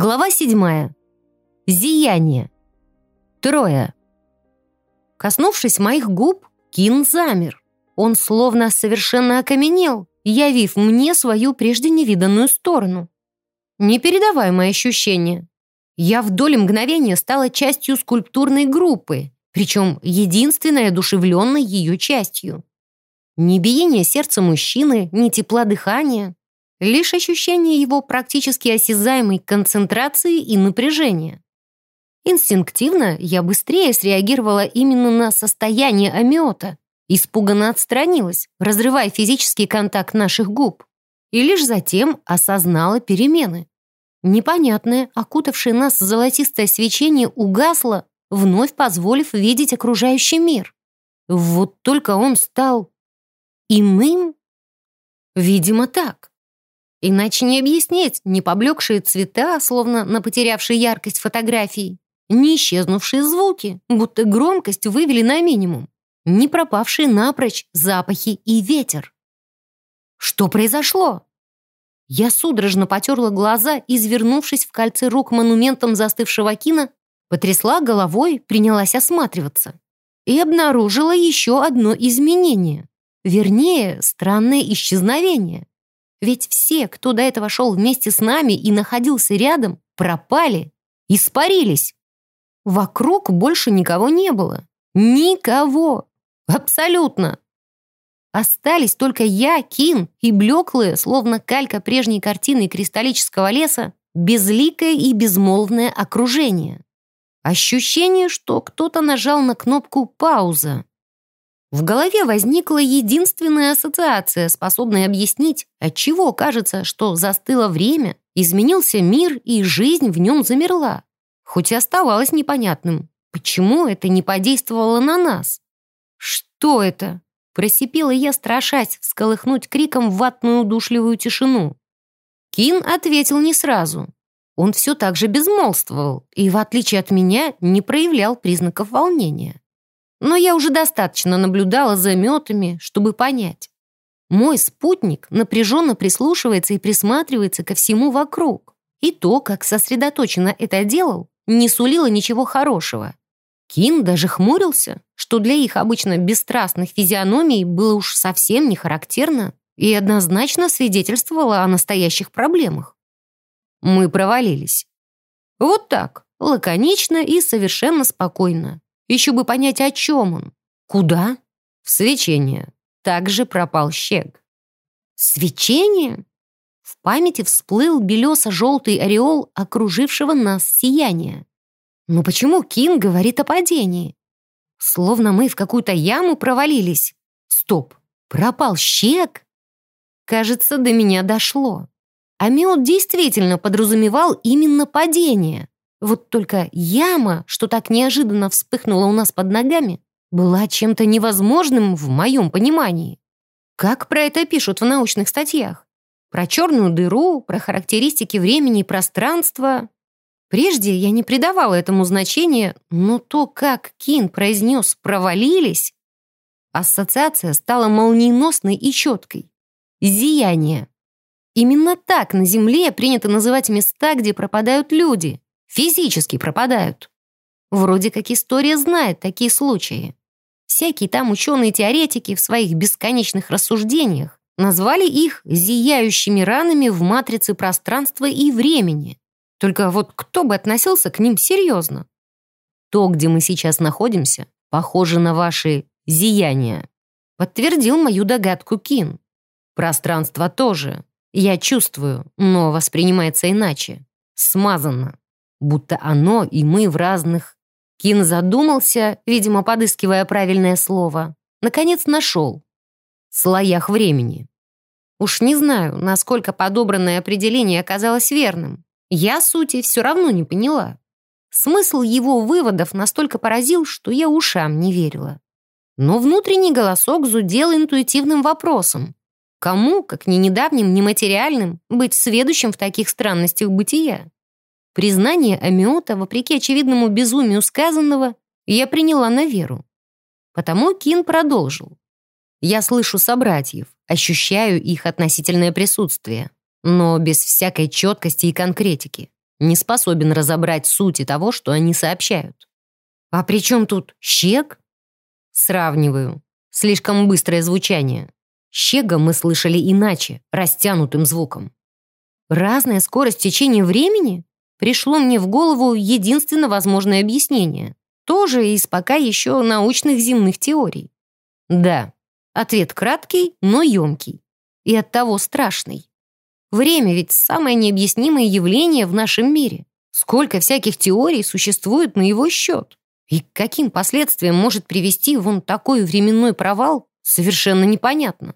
Глава седьмая. Зияние. Трое. Коснувшись моих губ, Кин замер. Он словно совершенно окаменел, явив мне свою прежде невиданную сторону. Непередаваемое ощущение. Я в доли мгновения стала частью скульптурной группы, причем единственной одушевленной ее частью. Ни биение сердца мужчины, ни тепла дыхания, лишь ощущение его практически осязаемой концентрации и напряжения. Инстинктивно я быстрее среагировала именно на состояние амиота, испуганно отстранилась, разрывая физический контакт наших губ, и лишь затем осознала перемены. Непонятное, окутавшее нас золотистое свечение угасло, вновь позволив видеть окружающий мир. Вот только он стал иным? Видимо, так. Иначе не объяснить не поблекшие цвета, словно на потерявшие яркость фотографий, не исчезнувшие звуки, будто громкость вывели на минимум, не пропавшие напрочь запахи и ветер. Что произошло? Я судорожно потерла глаза, извернувшись в кольце рук монументом застывшего кино, потрясла головой, принялась осматриваться. И обнаружила еще одно изменение. Вернее, странное исчезновение. Ведь все, кто до этого шел вместе с нами и находился рядом, пропали, испарились. Вокруг больше никого не было. Никого. Абсолютно. Остались только я, Кин и блеклые, словно калька прежней картины кристаллического леса, безликое и безмолвное окружение. Ощущение, что кто-то нажал на кнопку «пауза». В голове возникла единственная ассоциация, способная объяснить, отчего кажется, что застыло время, изменился мир и жизнь в нем замерла. Хоть и оставалось непонятным, почему это не подействовало на нас. «Что это?» – просипела я, страшась всколыхнуть криком в ватную удушливую тишину. Кин ответил не сразу. Он все так же безмолвствовал и, в отличие от меня, не проявлял признаков волнения. Но я уже достаточно наблюдала за метами, чтобы понять. Мой спутник напряженно прислушивается и присматривается ко всему вокруг. И то, как сосредоточенно это делал, не сулило ничего хорошего. Кин даже хмурился, что для их обычно бесстрастных физиономий было уж совсем не характерно и однозначно свидетельствовало о настоящих проблемах. Мы провалились. Вот так, лаконично и совершенно спокойно. Еще бы понять, о чем он. Куда? В свечение. Также пропал щег. Свечение? В памяти всплыл белесо-желтый ореол окружившего нас сияния. Но почему Кин говорит о падении? Словно мы в какую-то яму провалились. Стоп, пропал щег? Кажется, до меня дошло. Амиот действительно подразумевал именно падение. Вот только яма, что так неожиданно вспыхнула у нас под ногами, была чем-то невозможным в моем понимании. Как про это пишут в научных статьях? Про черную дыру, про характеристики времени и пространства. Прежде я не придавала этому значения, но то, как Кин произнес «провалились», ассоциация стала молниеносной и четкой. Зияние. Именно так на Земле принято называть места, где пропадают люди. Физически пропадают. Вроде как история знает такие случаи. Всякие там ученые-теоретики в своих бесконечных рассуждениях назвали их зияющими ранами в матрице пространства и времени. Только вот кто бы относился к ним серьезно? То, где мы сейчас находимся, похоже на ваши зияния. Подтвердил мою догадку Кин. Пространство тоже. Я чувствую, но воспринимается иначе. Смазанно будто оно и мы в разных. Кин задумался, видимо, подыскивая правильное слово. Наконец нашел. Слоях времени. Уж не знаю, насколько подобранное определение оказалось верным. Я сути все равно не поняла. Смысл его выводов настолько поразил, что я ушам не верила. Но внутренний голосок зудел интуитивным вопросом. Кому, как ни недавним, ни материальным, быть сведущим в таких странностях бытия? Признание Амиота, вопреки очевидному безумию сказанного, я приняла на веру. Потому Кин продолжил. Я слышу собратьев, ощущаю их относительное присутствие, но без всякой четкости и конкретики. не способен разобрать сути того, что они сообщают. А при чем тут щек? Сравниваю. Слишком быстрое звучание. Щега мы слышали иначе, растянутым звуком. Разная скорость течения времени? Пришло мне в голову единственно возможное объяснение. Тоже из пока еще научных земных теорий. Да, ответ краткий, но емкий. И оттого страшный. Время ведь самое необъяснимое явление в нашем мире. Сколько всяких теорий существует на его счет. И к каким последствиям может привести вон такой временной провал, совершенно непонятно.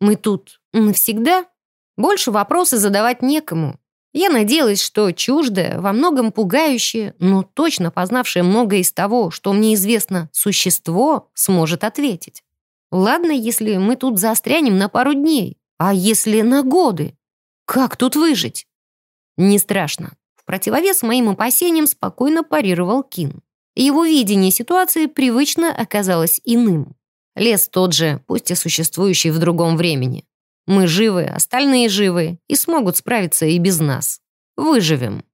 Мы тут навсегда? Больше вопросы задавать некому. Я надеялась, что чуждое, во многом пугающее, но точно познавшее многое из того, что мне известно, существо сможет ответить. Ладно, если мы тут застрянем на пару дней, а если на годы? Как тут выжить? Не страшно. В противовес моим опасениям спокойно парировал Кин. Его видение ситуации привычно оказалось иным. Лес тот же, пусть и существующий в другом времени. Мы живы, остальные живы и смогут справиться и без нас. Выживем.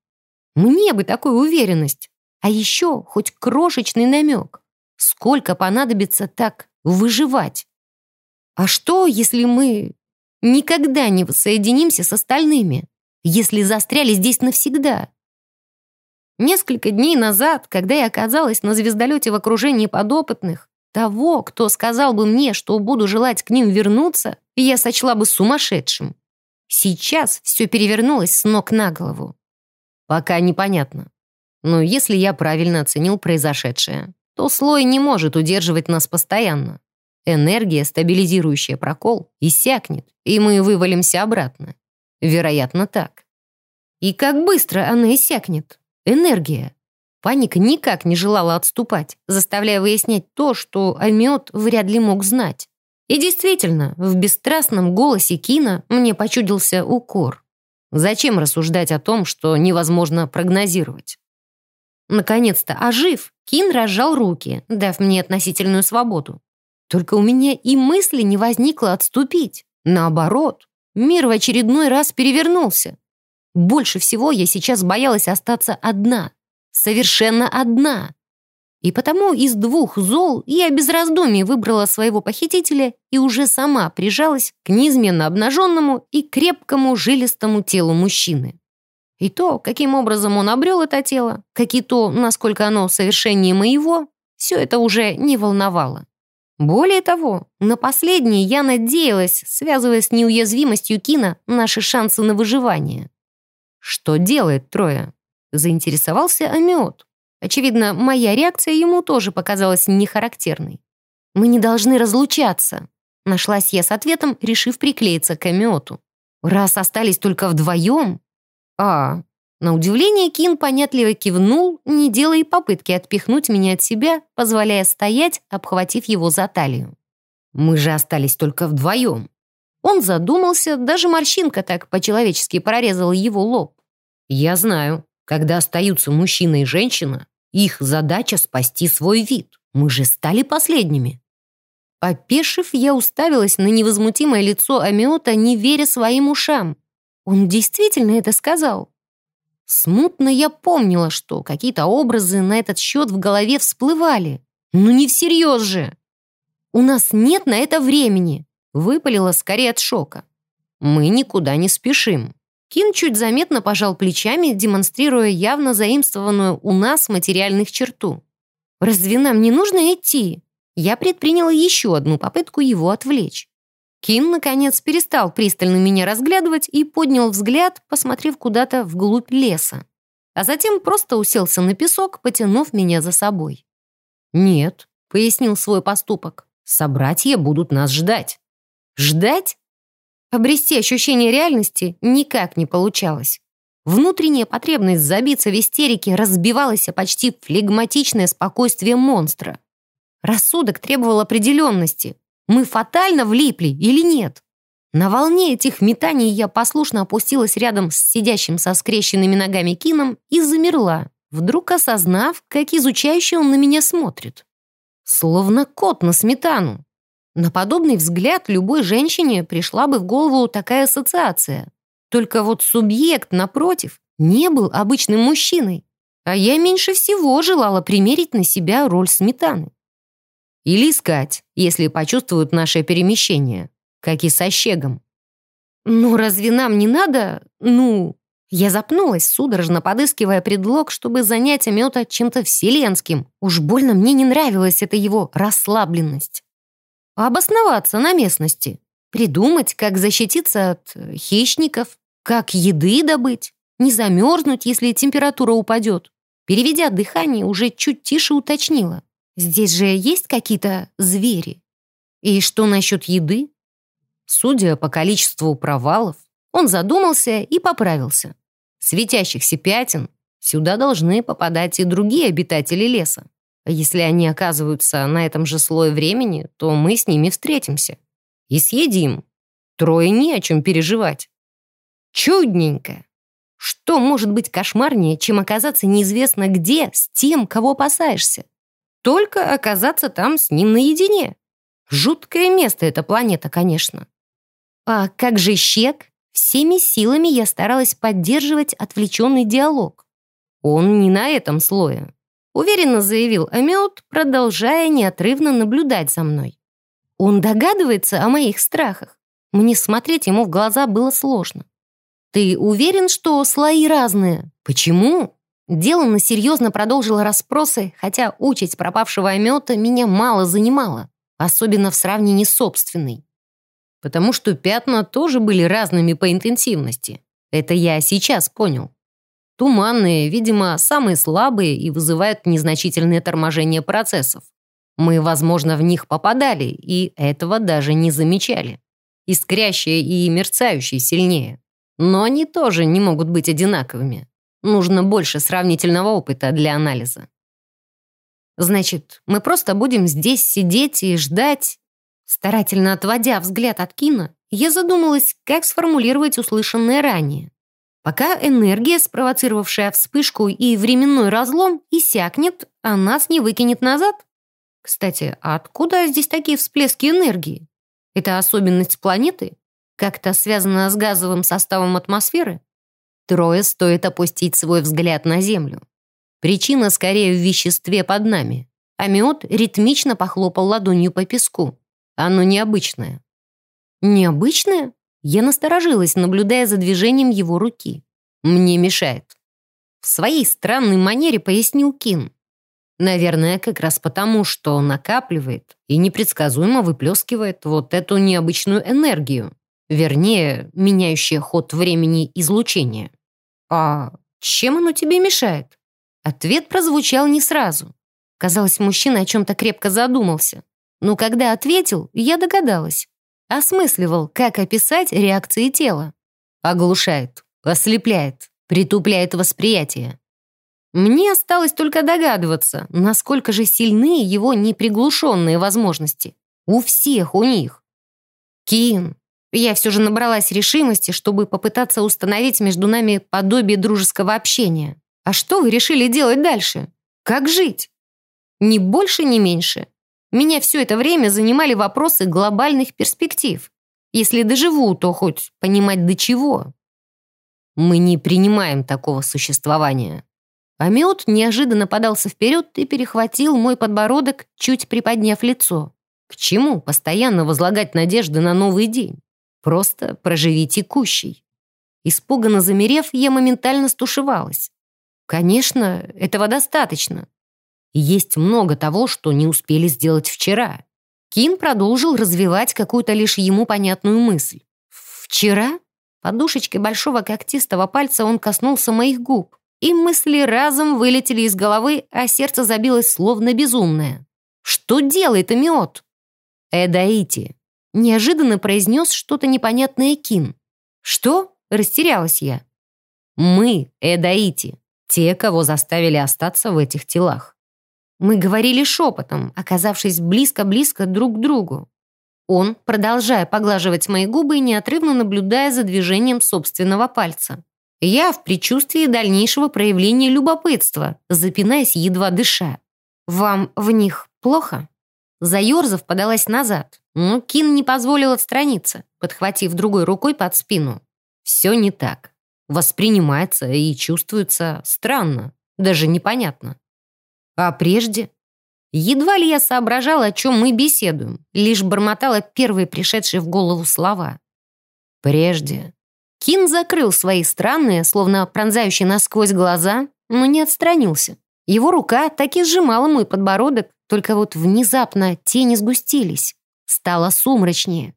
Мне бы такую уверенность. А еще хоть крошечный намек. Сколько понадобится так выживать? А что, если мы никогда не воссоединимся с остальными? Если застряли здесь навсегда? Несколько дней назад, когда я оказалась на звездолете в окружении подопытных, того, кто сказал бы мне, что буду желать к ним вернуться, я сочла бы сумасшедшим. Сейчас все перевернулось с ног на голову. Пока непонятно. Но если я правильно оценил произошедшее, то слой не может удерживать нас постоянно. Энергия, стабилизирующая прокол, иссякнет, и мы вывалимся обратно. Вероятно, так. И как быстро она иссякнет? Энергия. Паника никак не желала отступать, заставляя выяснять то, что Амиот вряд ли мог знать. И действительно, в бесстрастном голосе Кина мне почудился укор. Зачем рассуждать о том, что невозможно прогнозировать? Наконец-то, ожив, Кин разжал руки, дав мне относительную свободу. Только у меня и мысли не возникло отступить. Наоборот, мир в очередной раз перевернулся. Больше всего я сейчас боялась остаться одна, совершенно одна. И потому из двух зол я без раздумий выбрала своего похитителя и уже сама прижалась к неизменно обнаженному и крепкому жилистому телу мужчины. И то, каким образом он обрел это тело, как и то, насколько оно совершеннее моего, все это уже не волновало. Более того, на последнее я надеялась, связывая с неуязвимостью Кина наши шансы на выживание. Что делает Троя? Заинтересовался Амиот. Очевидно, моя реакция ему тоже показалась нехарактерной. «Мы не должны разлучаться», — нашлась я с ответом, решив приклеиться к Амиоту. «Раз остались только вдвоем...» «А...» На удивление Кин понятливо кивнул, не делая попытки отпихнуть меня от себя, позволяя стоять, обхватив его за талию. «Мы же остались только вдвоем». Он задумался, даже морщинка так по-человечески прорезала его лоб. «Я знаю. Когда остаются мужчина и женщина, их задача спасти свой вид. Мы же стали последними. Опешив, я уставилась на невозмутимое лицо Амиота, не веря своим ушам. Он действительно это сказал. Смутно я помнила, что какие-то образы на этот счет в голове всплывали. Ну не всерьез же. «У нас нет на это времени», — выпалила скорее от шока. «Мы никуда не спешим», Кин чуть заметно пожал плечами, демонстрируя явно заимствованную у нас материальных черту. «Разве нам не нужно идти?» Я предприняла еще одну попытку его отвлечь. Кин, наконец, перестал пристально меня разглядывать и поднял взгляд, посмотрев куда-то вглубь леса. А затем просто уселся на песок, потянув меня за собой. «Нет», — пояснил свой поступок, — «собратья будут нас ждать». «Ждать? Обрести ощущение реальности никак не получалось. Внутренняя потребность забиться в истерике разбивалась о почти флегматичное спокойствие монстра. Рассудок требовал определенности. Мы фатально влипли или нет? На волне этих метаний я послушно опустилась рядом с сидящим со скрещенными ногами Кином и замерла, вдруг осознав, как изучающе он на меня смотрит. Словно кот на сметану. На подобный взгляд любой женщине пришла бы в голову такая ассоциация. Только вот субъект, напротив, не был обычным мужчиной, а я меньше всего желала примерить на себя роль сметаны. Или искать, если почувствуют наше перемещение, как и со щегом. «Ну, разве нам не надо, ну...» Я запнулась, судорожно подыскивая предлог, чтобы занять Амета чем-то вселенским. Уж больно мне не нравилась эта его расслабленность. Обосноваться на местности. Придумать, как защититься от э, хищников, как еды добыть, не замерзнуть, если температура упадет. Переведя дыхание, уже чуть тише уточнила. Здесь же есть какие-то звери? И что насчет еды? Судя по количеству провалов, он задумался и поправился. Светящихся пятен сюда должны попадать и другие обитатели леса. Если они оказываются на этом же слое времени, то мы с ними встретимся. И съедим. Трое не о чем переживать. Чудненько. Что может быть кошмарнее, чем оказаться неизвестно где с тем, кого опасаешься? Только оказаться там с ним наедине. Жуткое место эта планета, конечно. А как же Щек? Всеми силами я старалась поддерживать отвлеченный диалог. Он не на этом слое. Уверенно заявил Амет, продолжая неотрывно наблюдать за мной. Он догадывается о моих страхах. Мне смотреть ему в глаза было сложно. «Ты уверен, что слои разные? Почему?» Делана серьезно продолжила расспросы, хотя участь пропавшего омета меня мало занимала, особенно в сравнении с собственной потому что пятна тоже были разными по интенсивности. Это я сейчас понял. Туманные, видимо, самые слабые и вызывают незначительное торможение процессов. Мы, возможно, в них попадали, и этого даже не замечали. Искрящие и мерцающие сильнее. Но они тоже не могут быть одинаковыми. Нужно больше сравнительного опыта для анализа. Значит, мы просто будем здесь сидеть и ждать, Старательно отводя взгляд от Кина, я задумалась, как сформулировать услышанное ранее. Пока энергия, спровоцировавшая вспышку и временной разлом, иссякнет, а нас не выкинет назад? Кстати, а откуда здесь такие всплески энергии? Это особенность планеты? Как-то связано с газовым составом атмосферы? Трое стоит опустить свой взгляд на Землю. Причина скорее в веществе под нами. Амиот ритмично похлопал ладонью по песку. Оно необычное». «Необычное?» Я насторожилась, наблюдая за движением его руки. «Мне мешает». В своей странной манере пояснил Кин. Наверное, как раз потому, что накапливает и непредсказуемо выплескивает вот эту необычную энергию, вернее, меняющее ход времени излучения. «А чем оно тебе мешает?» Ответ прозвучал не сразу. Казалось, мужчина о чем-то крепко задумался. Но когда ответил, я догадалась. Осмысливал, как описать реакции тела. Оглушает, ослепляет, притупляет восприятие. Мне осталось только догадываться, насколько же сильны его неприглушенные возможности. У всех у них. Кин, я все же набралась решимости, чтобы попытаться установить между нами подобие дружеского общения. А что вы решили делать дальше? Как жить? Ни больше, ни меньше. Меня все это время занимали вопросы глобальных перспектив. Если доживу, то хоть понимать до чего. Мы не принимаем такого существования. Амиот неожиданно подался вперед и перехватил мой подбородок, чуть приподняв лицо. К чему постоянно возлагать надежды на новый день? Просто проживи текущий. Испуганно замерев, я моментально стушевалась. Конечно, этого достаточно. Есть много того, что не успели сделать вчера. Кин продолжил развивать какую-то лишь ему понятную мысль. «Вчера?» Подушечкой большого когтистого пальца он коснулся моих губ, и мысли разом вылетели из головы, а сердце забилось словно безумное. «Что делает Амиот?» «Эдаити», — неожиданно произнес что-то непонятное Кин. «Что?» — растерялась я. «Мы, Эдаити, те, кого заставили остаться в этих телах. Мы говорили шепотом, оказавшись близко-близко друг к другу. Он, продолжая поглаживать мои губы и неотрывно наблюдая за движением собственного пальца. Я в предчувствии дальнейшего проявления любопытства, запинаясь, едва дыша. «Вам в них плохо?» Заерзав, подалась назад, но Кин не позволил отстраниться, подхватив другой рукой под спину. «Все не так. воспринимается и чувствуется странно, даже непонятно. А прежде? Едва ли я соображала, о чем мы беседуем, лишь бормотала первые пришедшие в голову слова. Прежде. Кин закрыл свои странные, словно пронзающие насквозь глаза, но не отстранился. Его рука так и сжимала мой подбородок, только вот внезапно тени сгустились. Стало сумрачнее.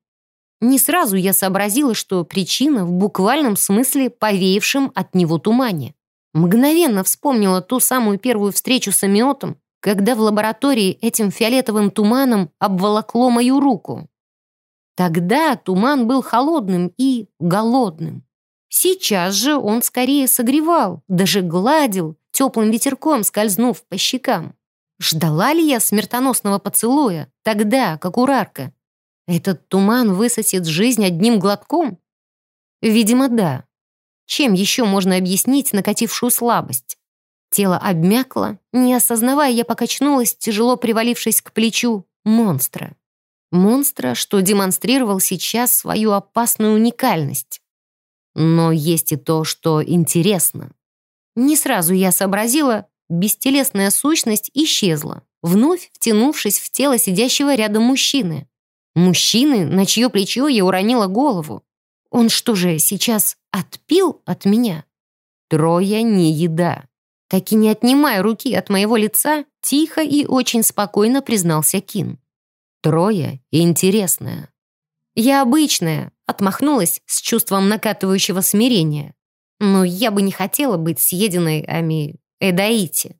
Не сразу я сообразила, что причина в буквальном смысле повеявшем от него тумане. Мгновенно вспомнила ту самую первую встречу с Амиотом, когда в лаборатории этим фиолетовым туманом обволокло мою руку. Тогда туман был холодным и голодным. Сейчас же он скорее согревал, даже гладил, теплым ветерком скользнув по щекам. Ждала ли я смертоносного поцелуя, тогда, как урарка? Этот туман высосет жизнь одним глотком? Видимо, да. Чем еще можно объяснить накатившую слабость? Тело обмякло, не осознавая, я покачнулась, тяжело привалившись к плечу монстра. Монстра, что демонстрировал сейчас свою опасную уникальность. Но есть и то, что интересно. Не сразу я сообразила, бестелесная сущность исчезла, вновь втянувшись в тело сидящего рядом мужчины. Мужчины, на чье плечо я уронила голову. Он что же, сейчас отпил от меня? Трое не еда. Так и не отнимая руки от моего лица, тихо и очень спокойно признался Кин. Трое интересное. Я обычная, отмахнулась с чувством накатывающего смирения. Но я бы не хотела быть съеденной Ами Эдаити.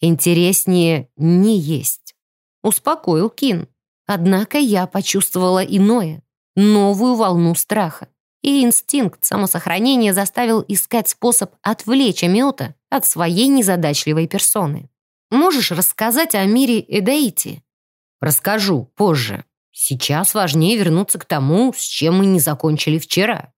Интереснее не есть. Успокоил Кин. Однако я почувствовала иное, новую волну страха. И инстинкт самосохранения заставил искать способ отвлечь Амиота от своей незадачливой персоны. Можешь рассказать о мире Эдаити? Расскажу позже. Сейчас важнее вернуться к тому, с чем мы не закончили вчера.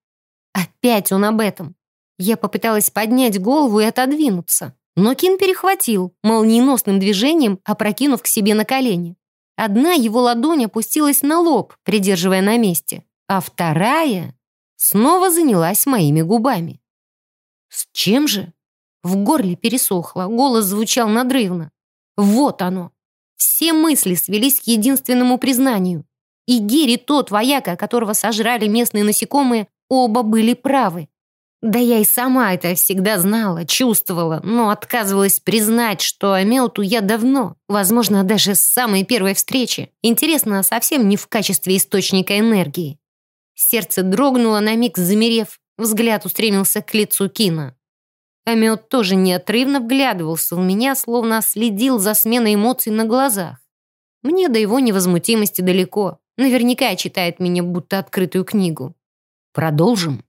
Опять он об этом. Я попыталась поднять голову и отодвинуться, но Кин перехватил, молниеносным движением опрокинув к себе на колени. Одна его ладонь опустилась на лоб, придерживая на месте, а вторая снова занялась моими губами. С чем же? В горле пересохло, голос звучал надрывно. Вот оно. Все мысли свелись к единственному признанию. И Гири тот вояка, которого сожрали местные насекомые, оба были правы. Да я и сама это всегда знала, чувствовала, но отказывалась признать, что Амелту я давно, возможно, даже с самой первой встречи. Интересно, совсем не в качестве источника энергии. Сердце дрогнуло на миг, замерев, взгляд устремился к лицу Кина. Амиот тоже неотрывно вглядывался в меня, словно следил за сменой эмоций на глазах. Мне до его невозмутимости далеко. Наверняка читает меня будто открытую книгу. Продолжим.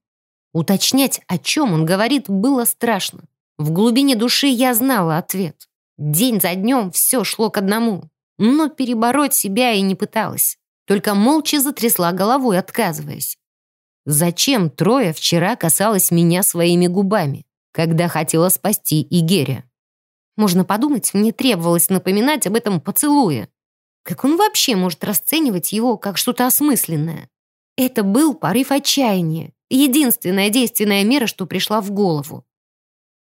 Уточнять, о чем он говорит, было страшно. В глубине души я знала ответ. День за днем все шло к одному. Но перебороть себя и не пыталась. Только молча затрясла головой, отказываясь. Зачем Троя вчера касалась меня своими губами? когда хотела спасти Игеря. Можно подумать, мне требовалось напоминать об этом поцелуе. Как он вообще может расценивать его как что-то осмысленное? Это был порыв отчаяния, единственная действенная мера, что пришла в голову.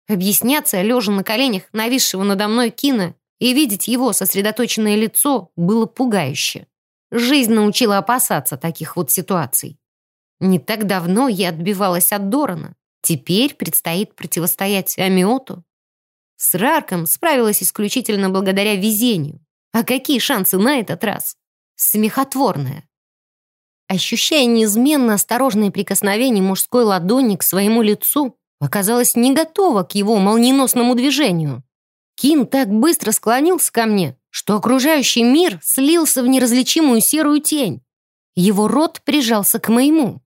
Объясняться, лежа на коленях нависшего надо мной Кина, и видеть его сосредоточенное лицо было пугающе. Жизнь научила опасаться таких вот ситуаций. Не так давно я отбивалась от Дорана, Теперь предстоит противостоять Амиоту. С Рарком справилась исключительно благодаря везению. А какие шансы на этот раз? Смехотворное. Ощущая неизменно осторожное прикосновение мужской ладони к своему лицу, оказалась не готова к его молниеносному движению. Кин так быстро склонился ко мне, что окружающий мир слился в неразличимую серую тень. Его рот прижался к моему.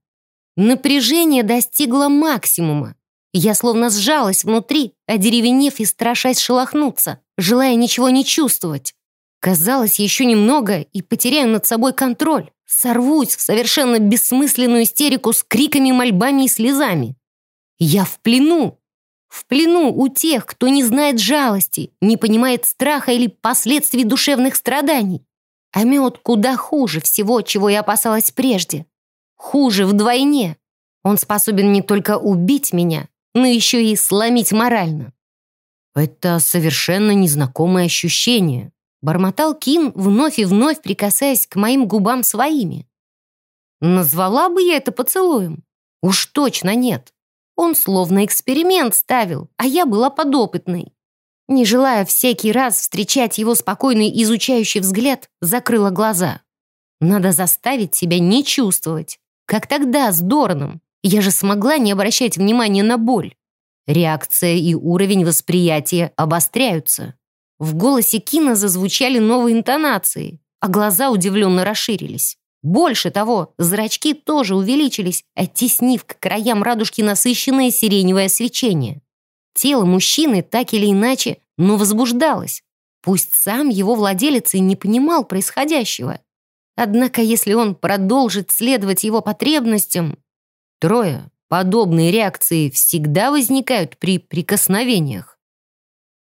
Напряжение достигло максимума. Я словно сжалась внутри, одеревенев и страшась шелохнуться, желая ничего не чувствовать. Казалось, еще немного и потеряю над собой контроль. Сорвусь в совершенно бессмысленную истерику с криками, мольбами и слезами. Я в плену. В плену у тех, кто не знает жалости, не понимает страха или последствий душевных страданий. А мед куда хуже всего, чего я опасалась прежде. Хуже вдвойне. Он способен не только убить меня, но еще и сломить морально. Это совершенно незнакомое ощущение. Бормотал Кин, вновь и вновь прикасаясь к моим губам своими. Назвала бы я это поцелуем? Уж точно нет. Он словно эксперимент ставил, а я была подопытной. Не желая всякий раз встречать его спокойный изучающий взгляд, закрыла глаза. Надо заставить себя не чувствовать. Как тогда с Дораном. Я же смогла не обращать внимания на боль. Реакция и уровень восприятия обостряются. В голосе Кина зазвучали новые интонации, а глаза удивленно расширились. Больше того, зрачки тоже увеличились, оттеснив к краям радужки насыщенное сиреневое свечение. Тело мужчины так или иначе, но возбуждалось. Пусть сам его владелец и не понимал происходящего. Однако если он продолжит следовать его потребностям... Трое, подобные реакции всегда возникают при прикосновениях.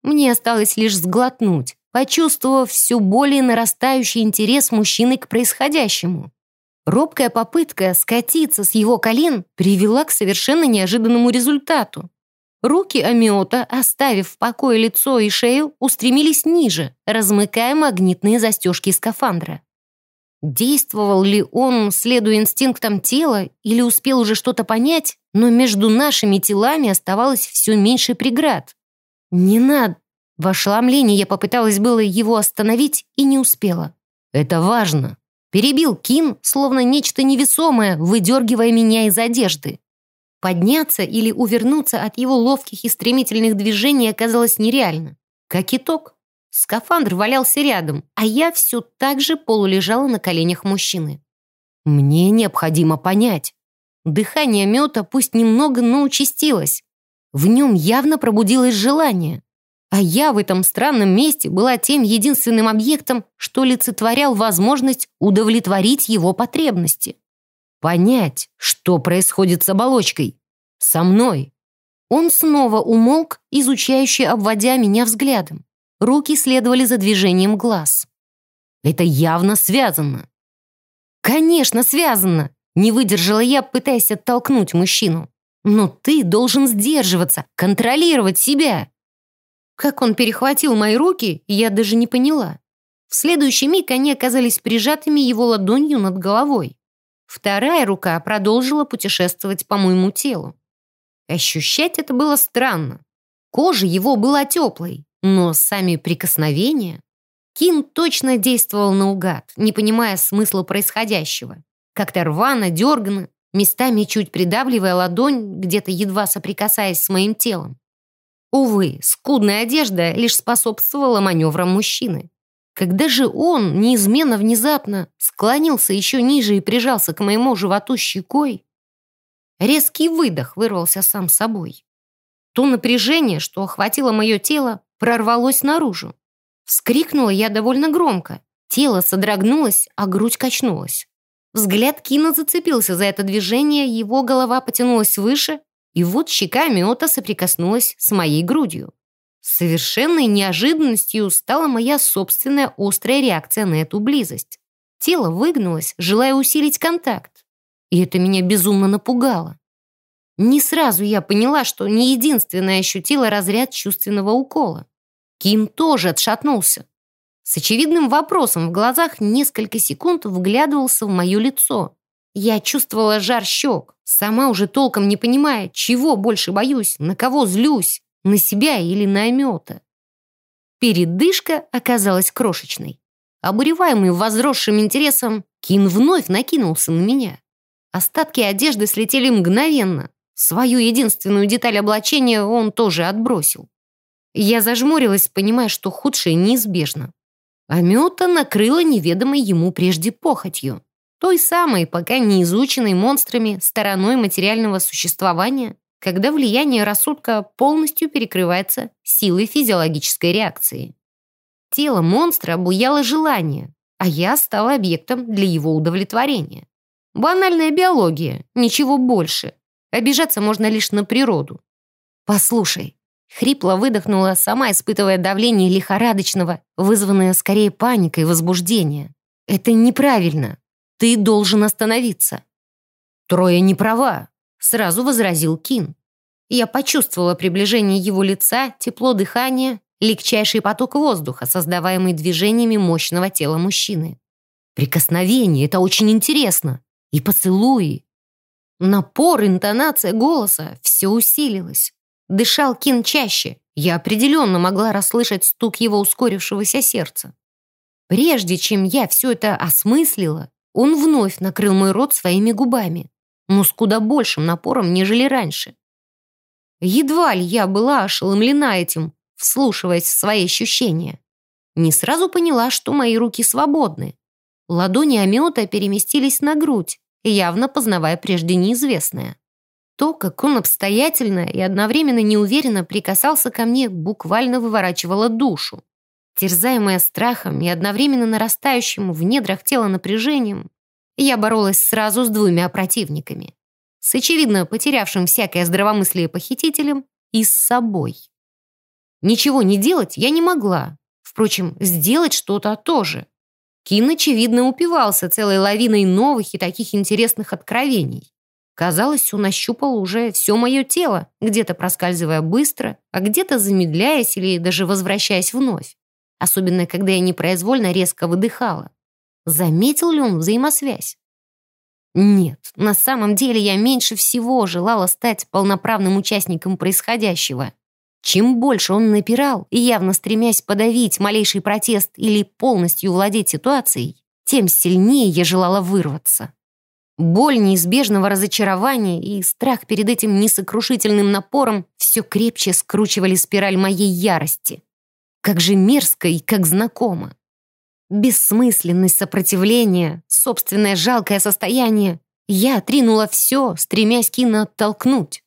Мне осталось лишь сглотнуть, почувствовав все более нарастающий интерес мужчины к происходящему. Робкая попытка скатиться с его колен привела к совершенно неожиданному результату. Руки Амиота, оставив в покое лицо и шею, устремились ниже, размыкая магнитные застежки скафандра. Действовал ли он, следуя инстинктам тела, или успел уже что-то понять, но между нашими телами оставалось все меньше преград. «Не надо!» В ошеломлении я попыталась было его остановить и не успела. «Это важно!» Перебил Кин, словно нечто невесомое, выдергивая меня из одежды. Подняться или увернуться от его ловких и стремительных движений оказалось нереально. Как итог, скафандр валялся рядом, а я все так же полулежала на коленях мужчины. Мне необходимо понять. Дыхание мета пусть немного, но участилось. В нем явно пробудилось желание. А я в этом странном месте была тем единственным объектом, что олицетворял возможность удовлетворить его потребности. Понять, что происходит с оболочкой. Со мной. Он снова умолк, изучающе обводя меня взглядом. Руки следовали за движением глаз. Это явно связано. Конечно, связано. Не выдержала я, пытаясь оттолкнуть мужчину. Но ты должен сдерживаться, контролировать себя. Как он перехватил мои руки, я даже не поняла. В следующий миг они оказались прижатыми его ладонью над головой. Вторая рука продолжила путешествовать по моему телу. Ощущать это было странно. Кожа его была теплой, но сами прикосновения... Кин точно действовал наугад, не понимая смысла происходящего. Как-то рвано, дергано, местами чуть придавливая ладонь, где-то едва соприкасаясь с моим телом. Увы, скудная одежда лишь способствовала маневрам мужчины. Когда же он, неизменно внезапно, склонился еще ниже и прижался к моему животу щекой, резкий выдох вырвался сам собой. То напряжение, что охватило мое тело, прорвалось наружу. Вскрикнула я довольно громко. Тело содрогнулось, а грудь качнулась. Взгляд Кина зацепился за это движение, его голова потянулась выше, и вот щека Миота соприкоснулась с моей грудью. Совершенной неожиданностью стала моя собственная острая реакция на эту близость. Тело выгнулось, желая усилить контакт. И это меня безумно напугало. Не сразу я поняла, что не единственная ощутила разряд чувственного укола. Ким тоже отшатнулся. С очевидным вопросом в глазах несколько секунд вглядывался в мое лицо. Я чувствовала жар щек, сама уже толком не понимая, чего больше боюсь, на кого злюсь. На себя или на Амета? Передышка оказалась крошечной. Обуреваемый возросшим интересом, Кин вновь накинулся на меня. Остатки одежды слетели мгновенно. Свою единственную деталь облачения он тоже отбросил. Я зажмурилась, понимая, что худшее неизбежно. Амета накрыла неведомой ему прежде похотью. Той самой, пока не изученной монстрами стороной материального существования, когда влияние рассудка полностью перекрывается силой физиологической реакции. Тело монстра обуяло желание, а я стала объектом для его удовлетворения. Банальная биология, ничего больше. Обижаться можно лишь на природу. «Послушай», — хрипло выдохнула, сама испытывая давление лихорадочного, вызванное скорее паникой и возбуждения. «Это неправильно. Ты должен остановиться». «Трое не права», Сразу возразил Кин. Я почувствовала приближение его лица, тепло дыхания, легчайший поток воздуха, создаваемый движениями мощного тела мужчины. Прикосновение — это очень интересно. И поцелуи. Напор, интонация голоса — все усилилось. Дышал Кин чаще. Я определенно могла расслышать стук его ускорившегося сердца. Прежде чем я все это осмыслила, он вновь накрыл мой рот своими губами, но с куда большим напором, нежели раньше. Едва ли я была ошеломлена этим, вслушиваясь в свои ощущения. Не сразу поняла, что мои руки свободны. Ладони омета переместились на грудь, явно познавая прежде неизвестное. То, как он обстоятельно и одновременно неуверенно прикасался ко мне, буквально выворачивало душу. Терзаемая страхом и одновременно нарастающим в недрах тела напряжением, я боролась сразу с двумя противниками. С очевидно потерявшим всякое здравомыслие похитителем и с собой. Ничего не делать я не могла. Впрочем, сделать что-то тоже. Кин, очевидно, упивался целой лавиной новых и таких интересных откровений. Казалось, он ощупал уже все мое тело, где-то проскальзывая быстро, а где-то замедляясь или даже возвращаясь вновь. Особенно, когда я непроизвольно резко выдыхала. Заметил ли он взаимосвязь? Нет, на самом деле я меньше всего желала стать полноправным участником происходящего. Чем больше он напирал, явно стремясь подавить малейший протест или полностью владеть ситуацией, тем сильнее я желала вырваться. Боль неизбежного разочарования и страх перед этим несокрушительным напором все крепче скручивали спираль моей ярости. Как же мерзко и как знакомо. Бессмысленность сопротивления, собственное жалкое состояние. Я отринула все, стремясь Кина оттолкнуть.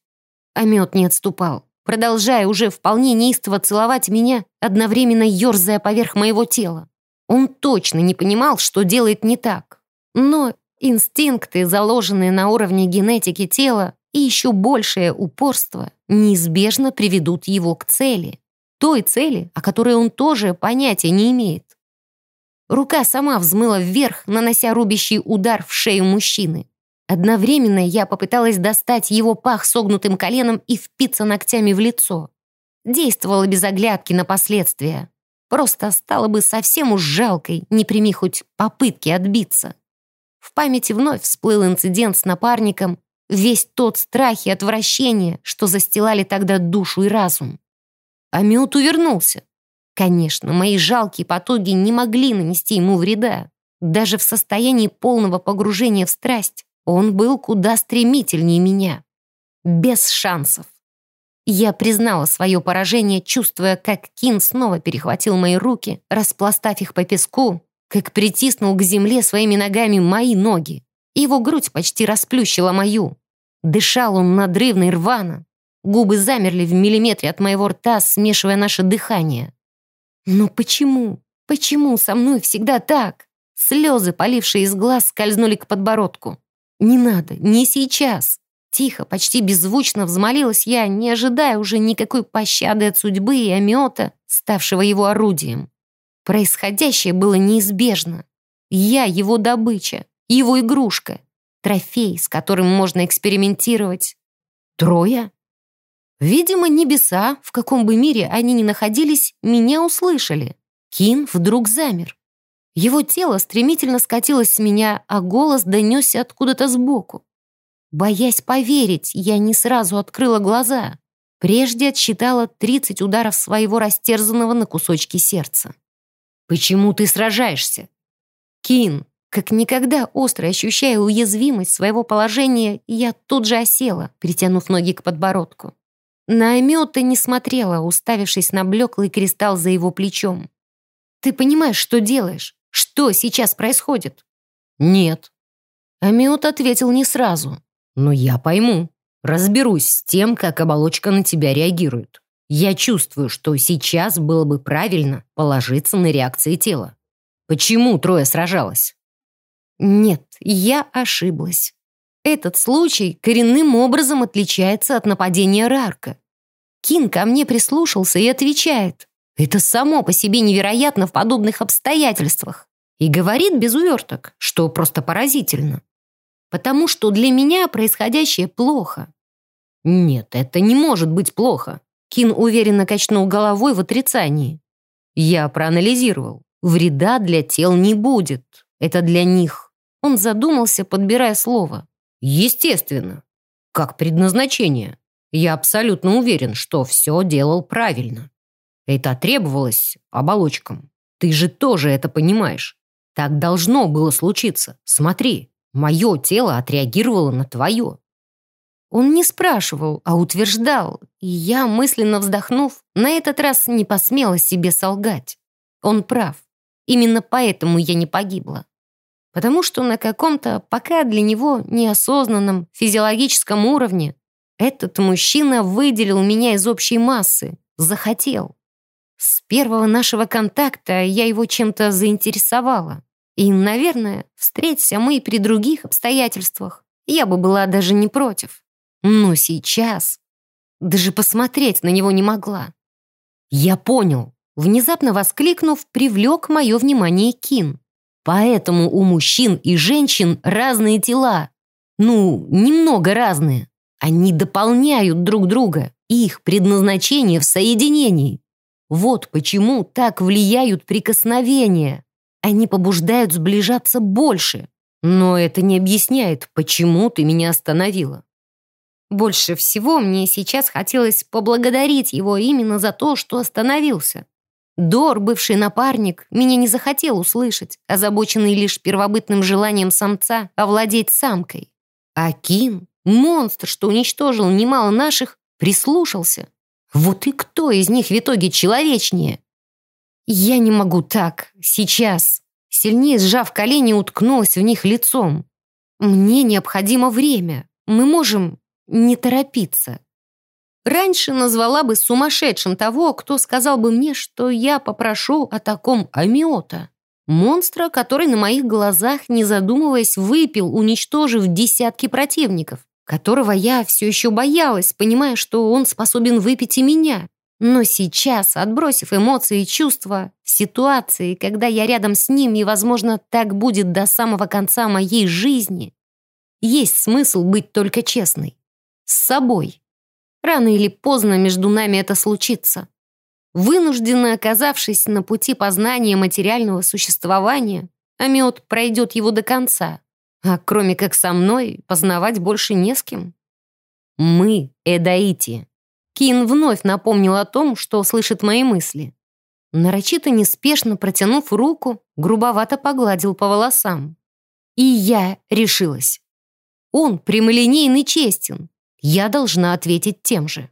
А мед не отступал продолжая уже вполне неистово целовать меня, одновременно ерзая поверх моего тела. Он точно не понимал, что делает не так. Но инстинкты, заложенные на уровне генетики тела, и еще большее упорство неизбежно приведут его к цели. Той цели, о которой он тоже понятия не имеет. Рука сама взмыла вверх, нанося рубящий удар в шею мужчины. Одновременно я попыталась достать его пах согнутым коленом и впиться ногтями в лицо. Действовала без оглядки на последствия. Просто стало бы совсем уж жалкой, не прими хоть попытки отбиться. В памяти вновь всплыл инцидент с напарником, весь тот страх и отвращение, что застилали тогда душу и разум. Амиот увернулся. Конечно, мои жалкие потуги не могли нанести ему вреда. Даже в состоянии полного погружения в страсть он был куда стремительнее меня. Без шансов. Я признала свое поражение, чувствуя, как Кин снова перехватил мои руки, распластав их по песку, как притиснул к земле своими ногами мои ноги. Его грудь почти расплющила мою. Дышал он надрывно и рвано. Губы замерли в миллиметре от моего рта, смешивая наше дыхание. Но почему? Почему со мной всегда так? Слезы, полившие из глаз, скользнули к подбородку. «Не надо, не сейчас!» Тихо, почти беззвучно взмолилась я, не ожидая уже никакой пощады от судьбы и омета, ставшего его орудием. Происходящее было неизбежно. Я его добыча, его игрушка, трофей, с которым можно экспериментировать. Трое? Видимо, небеса, в каком бы мире они ни находились, меня услышали. Кин вдруг замер. Его тело стремительно скатилось с меня, а голос донесся откуда-то сбоку. Боясь поверить, я не сразу открыла глаза. Прежде отсчитала 30 ударов своего растерзанного на кусочки сердца. «Почему ты сражаешься?» «Кин!» Как никогда остро ощущая уязвимость своего положения, я тут же осела, притянув ноги к подбородку. На Эмета не смотрела, уставившись на блеклый кристалл за его плечом. «Ты понимаешь, что делаешь? Что сейчас происходит?» «Нет». Амиот ответил не сразу. «Но я пойму. Разберусь с тем, как оболочка на тебя реагирует. Я чувствую, что сейчас было бы правильно положиться на реакции тела. Почему трое сражалось?» «Нет, я ошиблась. Этот случай коренным образом отличается от нападения Рарка. Кин ко мне прислушался и отвечает. Это само по себе невероятно в подобных обстоятельствах. И говорит без уверток, что просто поразительно. Потому что для меня происходящее плохо. Нет, это не может быть плохо. Кин уверенно качнул головой в отрицании. Я проанализировал. Вреда для тел не будет. Это для них. Он задумался, подбирая слово. Естественно. Как предназначение. Я абсолютно уверен, что все делал правильно. Это требовалось оболочкам. Ты же тоже это понимаешь. Так должно было случиться. Смотри, мое тело отреагировало на твое. Он не спрашивал, а утверждал, и я, мысленно вздохнув, на этот раз не посмела себе солгать. Он прав. Именно поэтому я не погибла. Потому что на каком-то, пока для него неосознанном физиологическом уровне этот мужчина выделил меня из общей массы, захотел. С первого нашего контакта я его чем-то заинтересовала. И, наверное, встреться мы и при других обстоятельствах, я бы была даже не против. Но сейчас даже посмотреть на него не могла. Я понял. Внезапно воскликнув, привлек мое внимание Кин. Поэтому у мужчин и женщин разные тела. Ну, немного разные. Они дополняют друг друга. Их предназначение в соединении. Вот почему так влияют прикосновения. Они побуждают сближаться больше. Но это не объясняет, почему ты меня остановила. Больше всего мне сейчас хотелось поблагодарить его именно за то, что остановился. Дор, бывший напарник, меня не захотел услышать, озабоченный лишь первобытным желанием самца овладеть самкой. А Кин, монстр, что уничтожил немало наших, прислушался. Вот и кто из них в итоге человечнее? Я не могу так, сейчас. Сильнее сжав колени, уткнулась в них лицом. Мне необходимо время. Мы можем не торопиться. Раньше назвала бы сумасшедшим того, кто сказал бы мне, что я попрошу о таком амиота. Монстра, который на моих глазах, не задумываясь, выпил, уничтожив десятки противников, которого я все еще боялась, понимая, что он способен выпить и меня. Но сейчас, отбросив эмоции и чувства, в ситуации, когда я рядом с ним и, возможно, так будет до самого конца моей жизни, есть смысл быть только честной. С собой. Рано или поздно между нами это случится. Вынужденно оказавшись на пути познания материального существования, Амиот пройдет его до конца, а кроме как со мной, познавать больше не с кем. Мы — Эдаити. Кин вновь напомнил о том, что слышит мои мысли. Нарочито неспешно протянув руку, грубовато погладил по волосам. И я решилась. Он прямолинейный честен, я должна ответить тем же.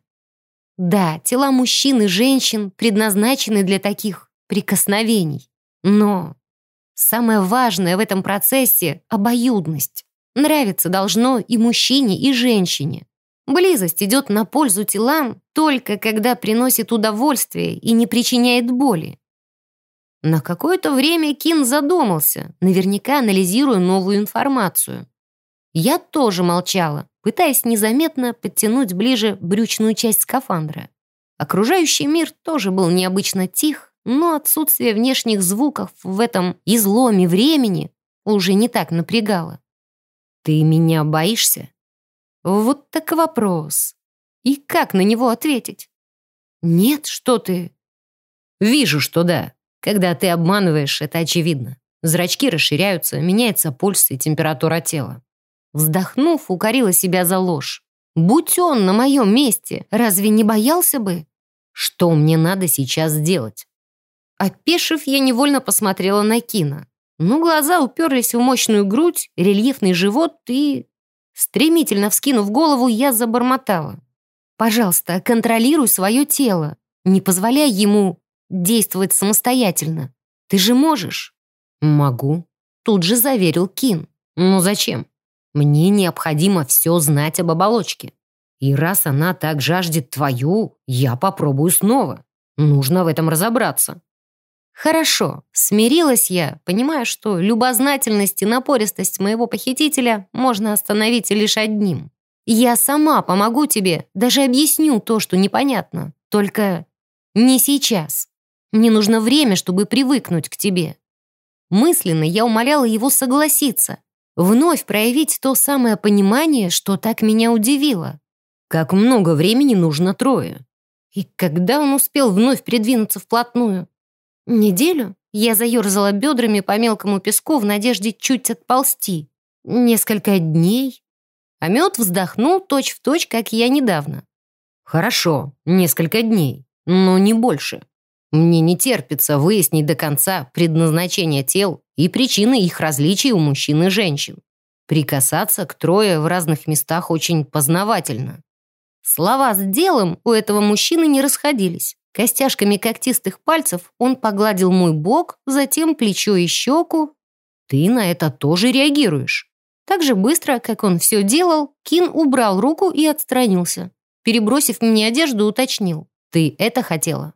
Да, тела мужчин и женщин предназначены для таких прикосновений. Но самое важное в этом процессе — обоюдность. Нравиться должно и мужчине, и женщине. Близость идет на пользу телам только когда приносит удовольствие и не причиняет боли. На какое-то время Кин задумался, наверняка анализируя новую информацию. Я тоже молчала, пытаясь незаметно подтянуть ближе брючную часть скафандра. Окружающий мир тоже был необычно тих, но отсутствие внешних звуков в этом изломе времени уже не так напрягало. «Ты меня боишься?» Вот так вопрос. И как на него ответить? «Нет, что ты...» «Вижу, что да. Когда ты обманываешь, это очевидно. Зрачки расширяются, меняется пульс и температура тела. Вздохнув, укорила себя за ложь. «Будь он на моем месте, разве не боялся бы?» «Что мне надо сейчас сделать?» Опешив, я невольно посмотрела на Кина. Но глаза уперлись в мощную грудь, рельефный живот и... Стремительно вскинув голову, я забормотала. «Пожалуйста, контролируй свое тело. Не позволяй ему действовать самостоятельно. Ты же можешь?» «Могу», — тут же заверил Кин. «Ну зачем? Мне необходимо все знать об оболочке. И раз она так жаждет твою, я попробую снова. Нужно в этом разобраться. Хорошо, смирилась я, понимая, что любознательность и напористость моего похитителя можно остановить лишь одним. Я сама помогу тебе, даже объясню то, что непонятно. Только не сейчас. Мне нужно время, чтобы привыкнуть к тебе. Мысленно я умоляла его согласиться, Вновь проявить то самое понимание, что так меня удивило. Как много времени нужно Трое? И когда он успел вновь придвинуться вплотную? Неделю я заерзала бедрами по мелкому песку в надежде чуть отползти. Несколько дней. А мед вздохнул точь-в-точь, точь, как я недавно. Хорошо, несколько дней, но не больше. Мне не терпится выяснить до конца предназначение тел и причины их различий у мужчин и женщин. Прикасаться к трое в разных местах очень познавательно. Слова с делом у этого мужчины не расходились. Костяшками когтистых пальцев он погладил мой бок, затем плечо и щеку. Ты на это тоже реагируешь. Так же быстро, как он все делал, Кин убрал руку и отстранился. Перебросив мне одежду, уточнил. «Ты это хотела?»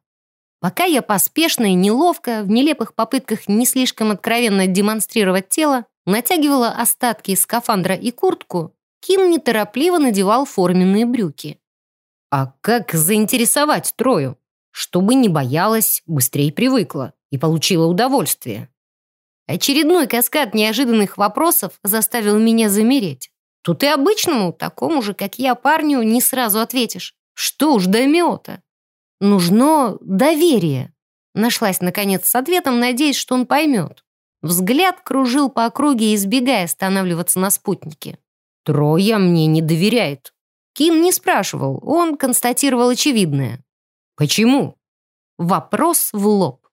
Пока я поспешно и неловко, в нелепых попытках не слишком откровенно демонстрировать тело, натягивала остатки скафандра и куртку, Кин неторопливо надевал форменные брюки. А как заинтересовать Трою? Чтобы не боялась, быстрее привыкла и получила удовольствие. Очередной каскад неожиданных вопросов заставил меня замереть. Тут и обычному, такому же, как я, парню, не сразу ответишь. Что уж до мета. Нужно доверие. Нашлась, наконец, с ответом, надеясь, что он поймет. Взгляд кружил по округе, избегая останавливаться на спутнике. Троя мне не доверяет. Кин не спрашивал, он констатировал очевидное. Почему? Вопрос в лоб.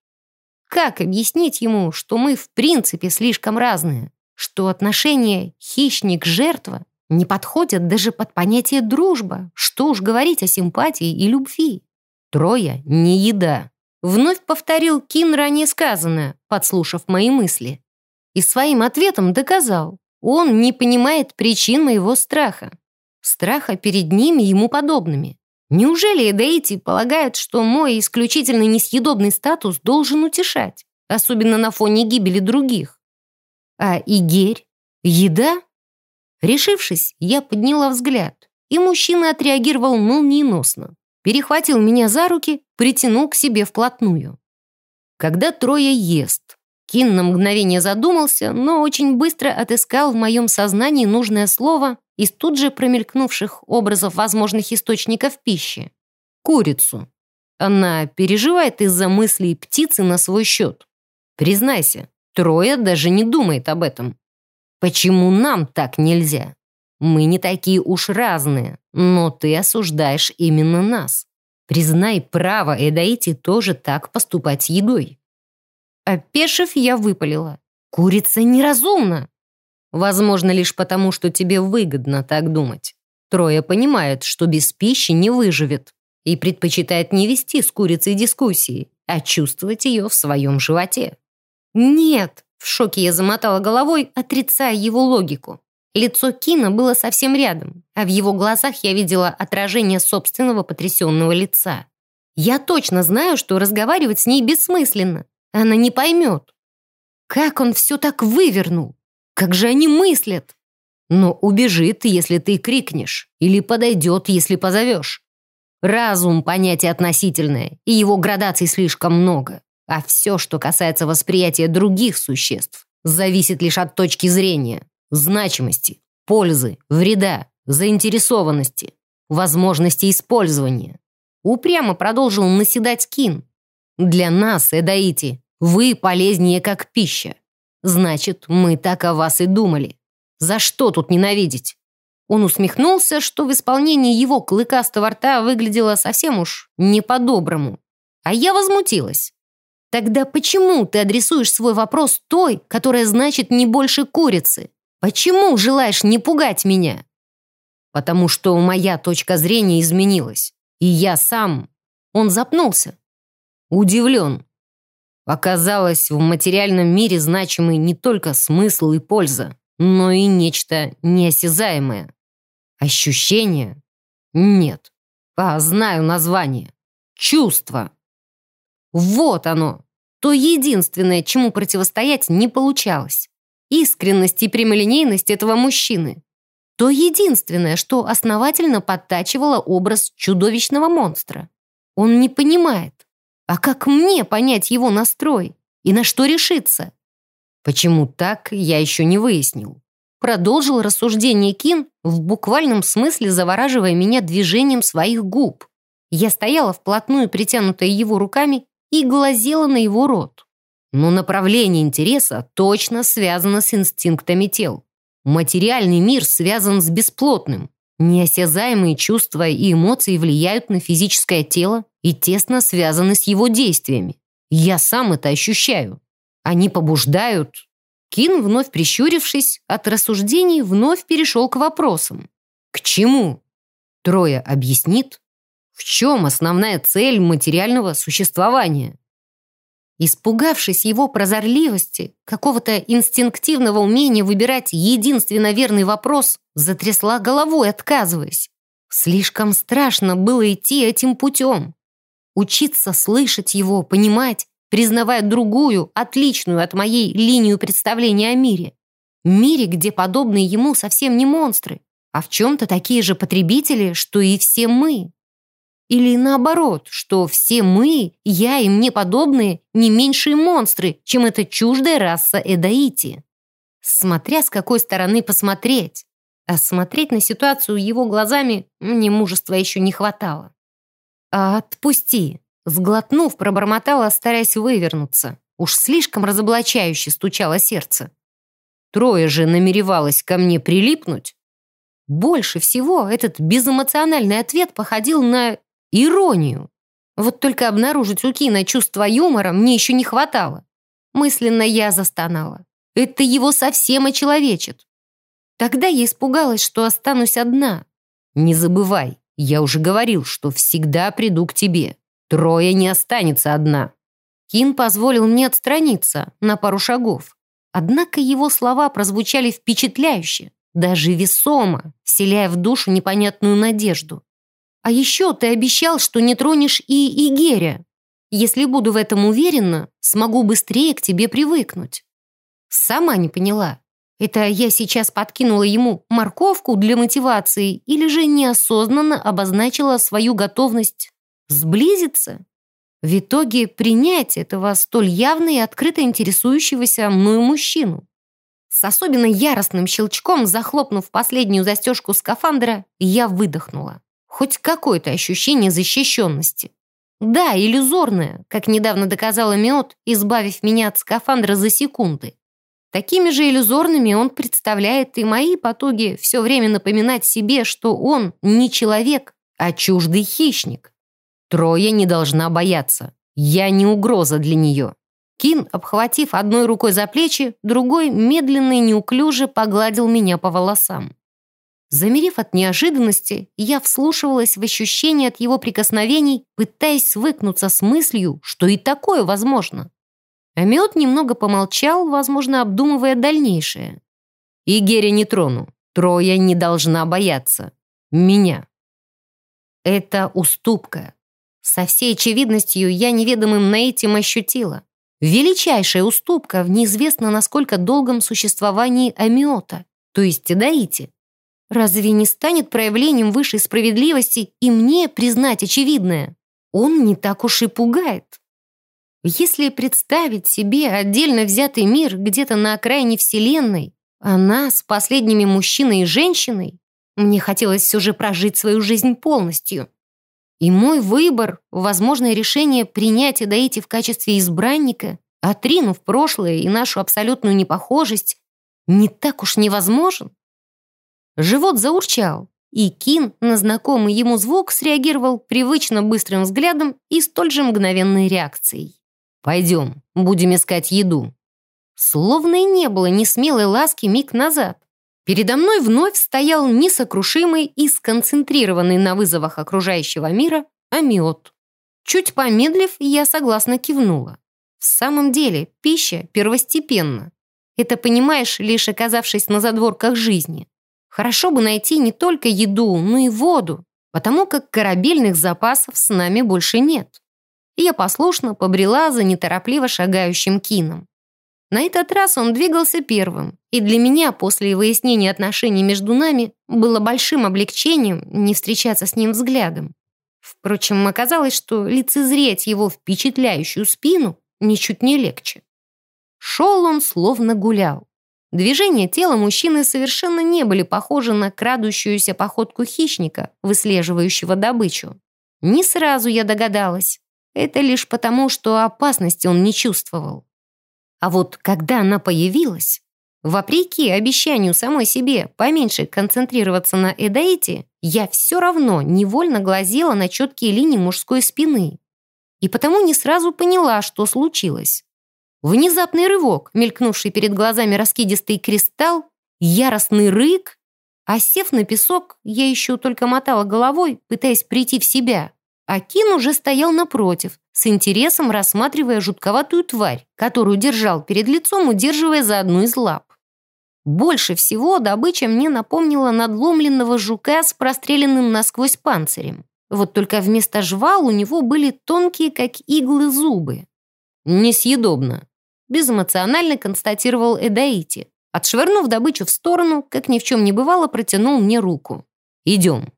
Как объяснить ему, что мы в принципе слишком разные? Что отношения хищник-жертва не подходят даже под понятие дружба? Что уж говорить о симпатии и любви? Троя не еда. Вновь повторил Кин ранее сказанное, подслушав мои мысли. И своим ответом доказал, он не понимает причин моего страха. Страха перед ними ему подобными. Неужели эдаити полагают, что мой исключительно несъедобный статус должен утешать, особенно на фоне гибели других? А Игерь? Еда? Решившись, я подняла взгляд, и мужчина отреагировал молниеносно. Перехватил меня за руки, притянул к себе вплотную. Когда Троя ест, Кин на мгновение задумался, но очень быстро отыскал в моем сознании нужное слово из тут же промелькнувших образов возможных источников пищи. Курицу. Она переживает из-за мыслей птицы на свой счет. Признайся, Трое даже не думает об этом. Почему нам так нельзя? Мы не такие уж разные, но ты осуждаешь именно нас. Признай право Эдаити тоже так поступать с едой. Опешив, я выпалила. Курица неразумна. Возможно, лишь потому, что тебе выгодно так думать. Трое понимает, что без пищи не выживет и предпочитает не вести с курицей дискуссии, а чувствовать ее в своем животе. «Нет!» — в шоке я замотала головой, отрицая его логику. Лицо Кина было совсем рядом, а в его глазах я видела отражение собственного потрясенного лица. Я точно знаю, что разговаривать с ней бессмысленно. Она не поймет. Как он все так вывернул? Как же они мыслят? Но убежит, если ты крикнешь, или подойдет, если позовешь. Разум — понятие относительное, и его градаций слишком много. А все, что касается восприятия других существ, зависит лишь от точки зрения, значимости, пользы, вреда, заинтересованности, возможности использования. Упрямо продолжил наседать Кин. Для нас, Эдаити, вы полезнее как пища. Значит, мы так о вас и думали. За что тут ненавидеть? Он усмехнулся, что в исполнении его клыкастого рта выглядело совсем уж не по-доброму. А я возмутилась. Тогда почему ты адресуешь свой вопрос той, которая значит не больше курицы? Почему желаешь не пугать меня? Потому что моя точка зрения изменилась. И я сам... Он запнулся. Удивлен. Оказалось, в материальном мире значимы не только смысл и польза, но и нечто неосязаемое. Ощущение? Нет. А, знаю название. Чувство. Вот оно. То единственное, чему противостоять не получалось. Искренность и прямолинейность этого мужчины. То единственное, что основательно подтачивало образ чудовищного монстра. Он не понимает, а как мне понять его настрой? И на что решиться? Почему так, я еще не выяснил. продолжил рассуждение Кин, в буквальном смысле завораживая меня движением своих губ. Я стояла вплотную, притянутая его руками, и глазела на его рот. Но направление интереса точно связано с инстинктами тел. Материальный мир связан с бесплотным. Неосязаемые чувства и эмоции влияют на физическое тело и тесно связаны с его действиями. Я сам это ощущаю. Они побуждают... Кин, вновь прищурившись, от рассуждений вновь перешел к вопросам. К чему? Трое объяснит, в чем основная цель материального существования? Испугавшись его прозорливости, какого-то инстинктивного умения выбирать единственно верный вопрос, затрясла головой, отказываясь. Слишком страшно было идти этим путем. Учиться слышать его, понимать, признавая другую, отличную от моей линию представления о мире. Мире, где подобные ему совсем не монстры, а в чем-то такие же потребители, что и все мы. Или наоборот, что все мы, я и мне подобные, не меньшие монстры, чем эта чуждая раса Эдаити. Смотря с какой стороны посмотреть. А смотреть на ситуацию его глазами мне мужества еще не хватало. А «Отпусти!» Сглотнув, пробормотала, стараясь вывернуться. Уж слишком разоблачающе стучало сердце. Трое же намеревалось ко мне прилипнуть. Больше всего этот безэмоциональный ответ походил на Иронию. Вот только обнаружить у Кина чувство юмора мне еще не хватало. Мысленно я застонала. Это его совсем очеловечит. Тогда я испугалась, что останусь одна. Не забывай, я уже говорил, что всегда приду к тебе. Трое не останется одна. Кин позволил мне отстраниться на пару шагов. Однако его слова прозвучали впечатляюще, даже весомо, вселяя в душу непонятную надежду. А еще ты обещал, что не тронешь и Игеря. Если буду в этом уверена, смогу быстрее к тебе привыкнуть. Сама не поняла. Это я сейчас подкинула ему морковку для мотивации или же неосознанно обозначила свою готовность сблизиться? В итоге принять этого столь явно и открыто интересующегося мною мужчину. С особенно яростным щелчком, захлопнув последнюю застежку скафандра, я выдохнула хоть какое-то ощущение защищенности. Да, иллюзорное, как недавно доказала Миот, избавив меня от скафандра за секунды. Такими же иллюзорными он представляет и мои потуги все время напоминать себе, что он не человек, а чуждый хищник. Троя не должна бояться. Я не угроза для нее. Кин, обхватив одной рукой за плечи, другой медленно и неуклюже погладил меня по волосам. Замерев от неожиданности, я вслушивалась в ощущение от его прикосновений, пытаясь свыкнуться с мыслью, что и такое возможно. Амиот немного помолчал, возможно, обдумывая дальнейшее. «И Герри не трону. Троя не должна бояться. Меня». Это уступка. Со всей очевидностью я неведомым наитием ощутила. Величайшая уступка в неизвестно насколько долгом существовании Амиота, то есть Даити. Разве не станет проявлением высшей справедливости и мне признать очевидное? Он не так уж и пугает. Если представить себе отдельно взятый мир где-то на окраине Вселенной, а нас, последними мужчиной и женщиной, мне хотелось все же прожить свою жизнь полностью. И мой выбор, возможное решение принять и Идаити в качестве избранника, отринув прошлое и нашу абсолютную непохожесть, не так уж невозможен. Живот заурчал, и Кин на знакомый ему звук среагировал привычно быстрым взглядом и столь же мгновенной реакцией. «Пойдем, будем искать еду». Словно и не было ни смелой ласки миг назад. Передо мной вновь стоял несокрушимый и сконцентрированный на вызовах окружающего мира амиот. Чуть помедлив, я согласно кивнула. В самом деле, пища первостепенна. Это понимаешь, лишь оказавшись на задворках жизни. Хорошо бы найти не только еду, но и воду, потому как корабельных запасов с нами больше нет. Я послушно побрела за неторопливо шагающим кином. На этот раз он двигался первым, и для меня после выяснения отношений между нами было большим облегчением не встречаться с ним взглядом. Впрочем, оказалось, что лицезреть его впечатляющую спину ничуть не легче. Шел он словно гулял. Движения тела мужчины совершенно не были похожи на крадущуюся походку хищника, выслеживающего добычу. Не сразу я догадалась. Это лишь потому, что опасности он не чувствовал. А вот когда она появилась, вопреки обещанию самой себе поменьше концентрироваться на Эдаите, я все равно невольно глазела на четкие линии мужской спины. И потому не сразу поняла, что случилось. Внезапный рывок, мелькнувший перед глазами раскидистый кристалл, яростный рык. А сев на песок, я еще только мотала головой, пытаясь прийти в себя. А Кин уже стоял напротив, с интересом рассматривая жутковатую тварь, которую держал перед лицом, удерживая за одну из лап. Больше всего добыча мне напомнила надломленного жука с простреленным насквозь панцирем. Вот только вместо жвал у него были тонкие, как иглы, зубы. «Несъедобно», безэмоционально констатировал Эдаити. Отшвырнув добычу в сторону, как ни в чем не бывало, протянул мне руку. «Идем».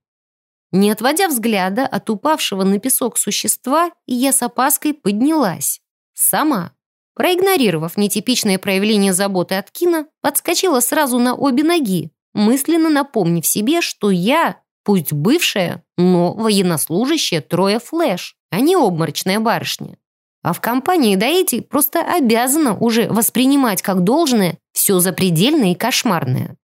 Не отводя взгляда от упавшего на песок существа, я с опаской поднялась. Сама. Проигнорировав нетипичное проявление заботы от Кина, подскочила сразу на обе ноги, мысленно напомнив себе, что я, пусть бывшая, но военнослужащая Троя Флэш, а не обморочная барышня. А в компании Даити просто обязана уже воспринимать как должное все запредельное и кошмарное.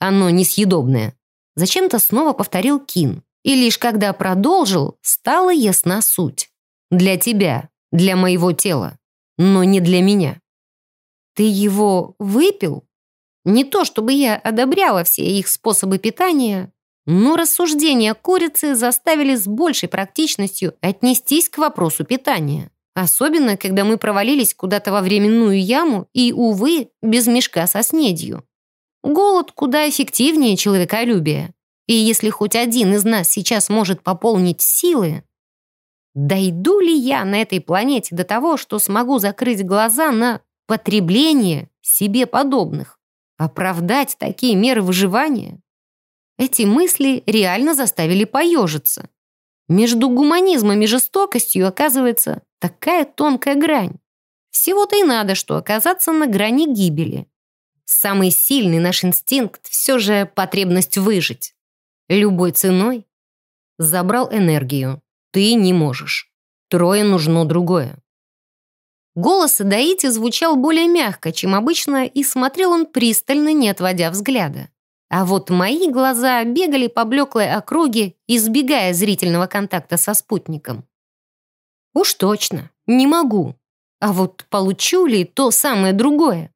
Оно несъедобное. Зачем-то снова повторил Кин. И лишь когда продолжил, стала ясна суть. Для тебя, для моего тела, но не для меня. Ты его выпил? Не то, чтобы я одобряла все их способы питания, но рассуждения курицы заставили с большей практичностью отнестись к вопросу питания. Особенно, когда мы провалились куда-то во временную яму и, увы, без мешка со снедью. Голод куда эффективнее человеколюбия. И если хоть один из нас сейчас может пополнить силы, дойду ли я на этой планете до того, что смогу закрыть глаза на потребление себе подобных? Оправдать такие меры выживания? Эти мысли реально заставили поежиться. Между гуманизмом и жестокостью, оказывается, такая тонкая грань. Всего-то и надо, что оказаться на грани гибели. Самый сильный наш инстинкт все же потребность выжить. Любой ценой. Забрал энергию. Ты не можешь. Трое нужно другое. Голос Даити звучал более мягко, чем обычно, и смотрел он пристально, не отводя взгляда. А вот мои глаза бегали по блеклой округе, избегая зрительного контакта со спутником. Уж точно, не могу. А вот получу ли то самое другое?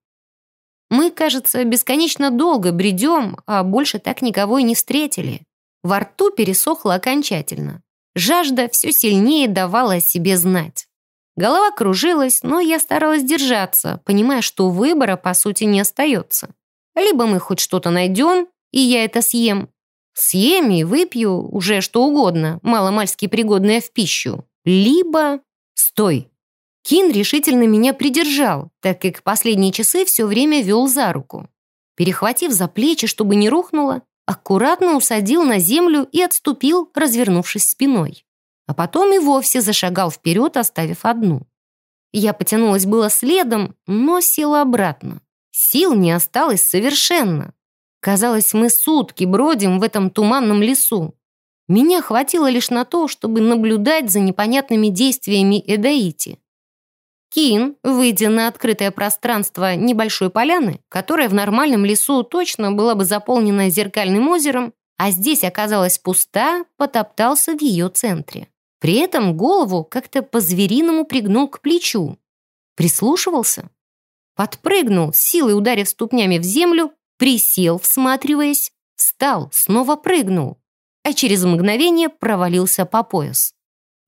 Мы, кажется, бесконечно долго бредем, а больше так никого и не встретили. Во рту пересохло окончательно. Жажда все сильнее давала о себе знать. Голова кружилась, но я старалась держаться, понимая, что выбора, по сути, не остается. Либо мы хоть что-то найдем, и я это съем. Съем и выпью уже что угодно, маломальски пригодное в пищу. Либо... Стой! Кин решительно меня придержал, так как последние часы все время вел за руку. Перехватив за плечи, чтобы не рухнуло, аккуратно усадил на землю и отступил, развернувшись спиной. А потом и вовсе зашагал вперед, оставив одну. Я потянулась было следом, но села обратно. Сил не осталось совершенно. Казалось, мы сутки бродим в этом туманном лесу. Меня хватило лишь на то, чтобы наблюдать за непонятными действиями Эдаити. Кин, выйдя на открытое пространство небольшой поляны, которая в нормальном лесу точно была бы заполнена зеркальным озером, а здесь оказалась пуста, потоптался в ее центре. При этом голову как-то по-звериному пригнул к плечу. Прислушивался. Подпрыгнул, силой ударив ступнями в землю, присел, всматриваясь, встал, снова прыгнул, а через мгновение провалился по пояс.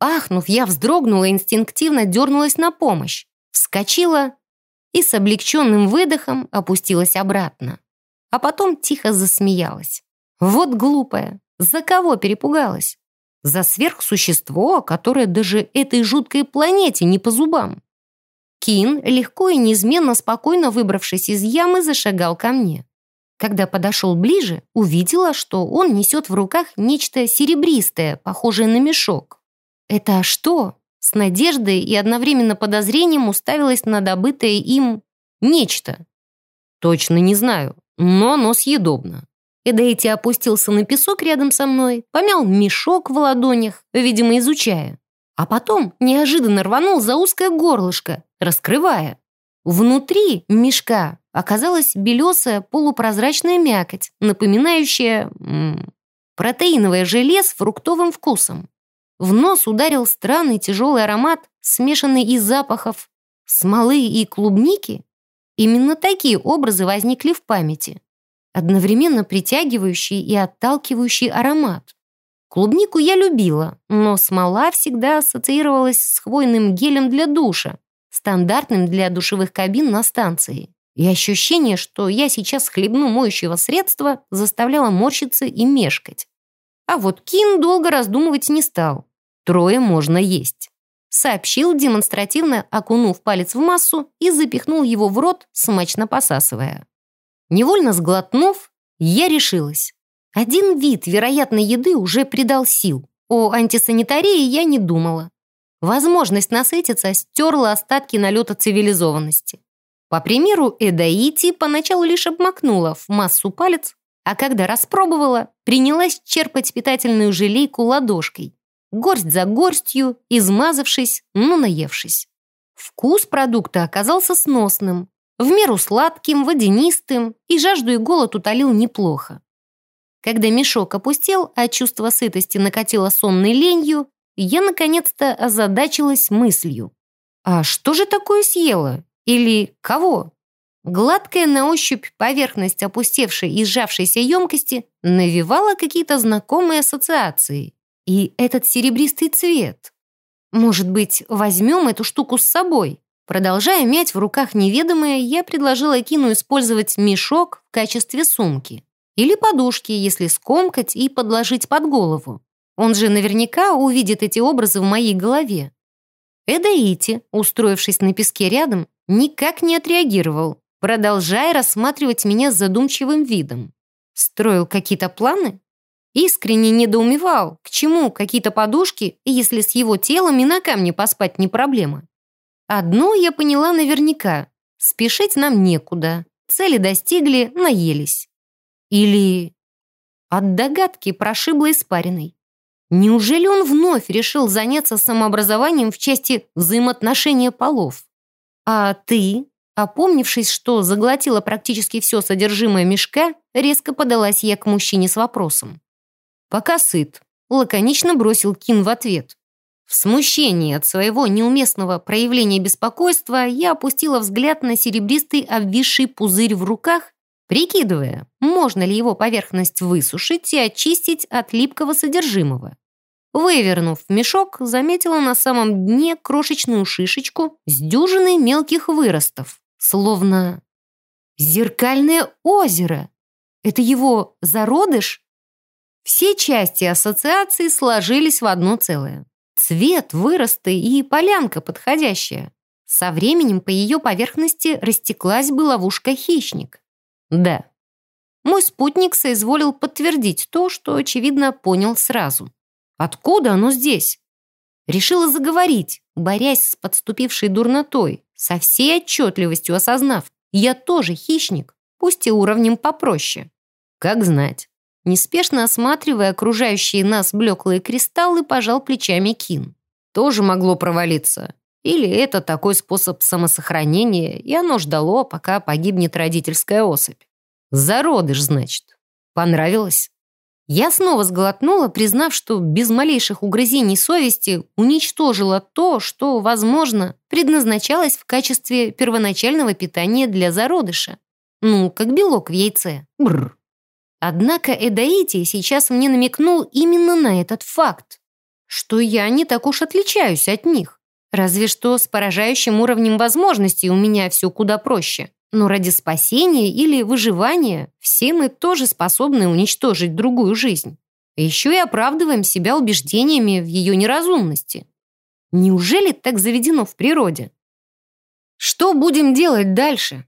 Ахнув, я вздрогнула и инстинктивно дернулась на помощь, вскочила и с облегченным выдохом опустилась обратно. А потом тихо засмеялась. Вот глупая, за кого перепугалась? За сверхсущество, которое даже этой жуткой планете не по зубам. Кин, легко и неизменно спокойно выбравшись из ямы, зашагал ко мне. Когда подошел ближе, увидела, что он несет в руках нечто серебристое, похожее на мешок. «Это что?» С надеждой и одновременно подозрением уставилась на добытое им нечто. Точно не знаю, но оно съедобно. Эдейти опустился на песок рядом со мной, помял мешок в ладонях, видимо, изучая. А потом неожиданно рванул за узкое горлышко, раскрывая. Внутри мешка оказалась белесая полупрозрачная мякоть, напоминающая м -м, протеиновое желе с фруктовым вкусом. В нос ударил странный тяжелый аромат, смешанный из запахов смолы и клубники. Именно такие образы возникли в памяти. Одновременно притягивающий и отталкивающий аромат. Клубнику я любила, но смола всегда ассоциировалась с хвойным гелем для душа, стандартным для душевых кабин на станции. И ощущение, что я сейчас хлебну моющего средства, заставляло морщиться и мешкать. А вот Кин долго раздумывать не стал. Трое можно есть. Сообщил, демонстративно окунув палец в массу и запихнул его в рот, смачно посасывая. Невольно сглотнув, я решилась. Один вид вероятной еды уже придал сил. О антисанитарии я не думала. Возможность насытиться стерла остатки налета цивилизованности. По примеру Эдаити поначалу лишь обмакнула в массу палец, а когда распробовала, принялась черпать питательную желейку ладошкой, горсть за горстью, измазавшись, но наевшись. Вкус продукта оказался сносным, в меру сладким, водянистым, и жажду и голод утолил неплохо. Когда мешок опустел, а чувство сытости накатило сонной ленью, я наконец-то озадачилась мыслью. А что же такое съела? Или кого? Гладкая на ощупь поверхность опустевшей и сжавшейся емкости навевала какие-то знакомые ассоциации. И этот серебристый цвет. Может быть, возьмем эту штуку с собой? Продолжая мять в руках неведомое, я предложила Кину использовать мешок в качестве сумки. Или подушки, если скомкать и подложить под голову. Он же наверняка увидит эти образы в моей голове. Эдаити, устроившись на песке рядом, никак не отреагировал, продолжая рассматривать меня с задумчивым видом. Строил какие-то планы? Искренне недоумевал, к чему какие-то подушки, если с его телом и на камне поспать не проблема. Одно я поняла наверняка. Спешить нам некуда. Цели достигли, наелись. Или... От догадки прошибло испариной. Неужели он вновь решил заняться самообразованием в части взаимоотношения полов? А ты, опомнившись, что заглотила практически все содержимое мешка, резко подалась я к мужчине с вопросом. «Пока сыт», — лаконично бросил Кин в ответ. В смущении от своего неуместного проявления беспокойства я опустила взгляд на серебристый обвисший пузырь в руках, прикидывая, можно ли его поверхность высушить и очистить от липкого содержимого. Вывернув мешок, заметила на самом дне крошечную шишечку с дюжиной мелких выростов, словно зеркальное озеро. Это его зародыш? Все части ассоциации сложились в одно целое. Цвет, выросты и полянка подходящая. Со временем по ее поверхности растеклась бы ловушка-хищник. Да. Мой спутник соизволил подтвердить то, что, очевидно, понял сразу. Откуда оно здесь? Решила заговорить, борясь с подступившей дурнотой, со всей отчетливостью осознав, я тоже хищник, пусть и уровнем попроще. Как знать. Неспешно осматривая окружающие нас блеклые кристаллы, пожал плечами Кин. Тоже могло провалиться. Или это такой способ самосохранения, и оно ждало, пока погибнет родительская особь. Зародыш, значит. Понравилось? Я снова сглотнула, признав, что без малейших угрызений совести уничтожила то, что, возможно, предназначалось в качестве первоначального питания для зародыша. Ну, как белок в яйце. Бррр. Однако Эдаити сейчас мне намекнул именно на этот факт, что я не так уж отличаюсь от них. Разве что с поражающим уровнем возможностей у меня все куда проще. Но ради спасения или выживания все мы тоже способны уничтожить другую жизнь. Еще и оправдываем себя убеждениями в ее неразумности. Неужели так заведено в природе? Что будем делать дальше?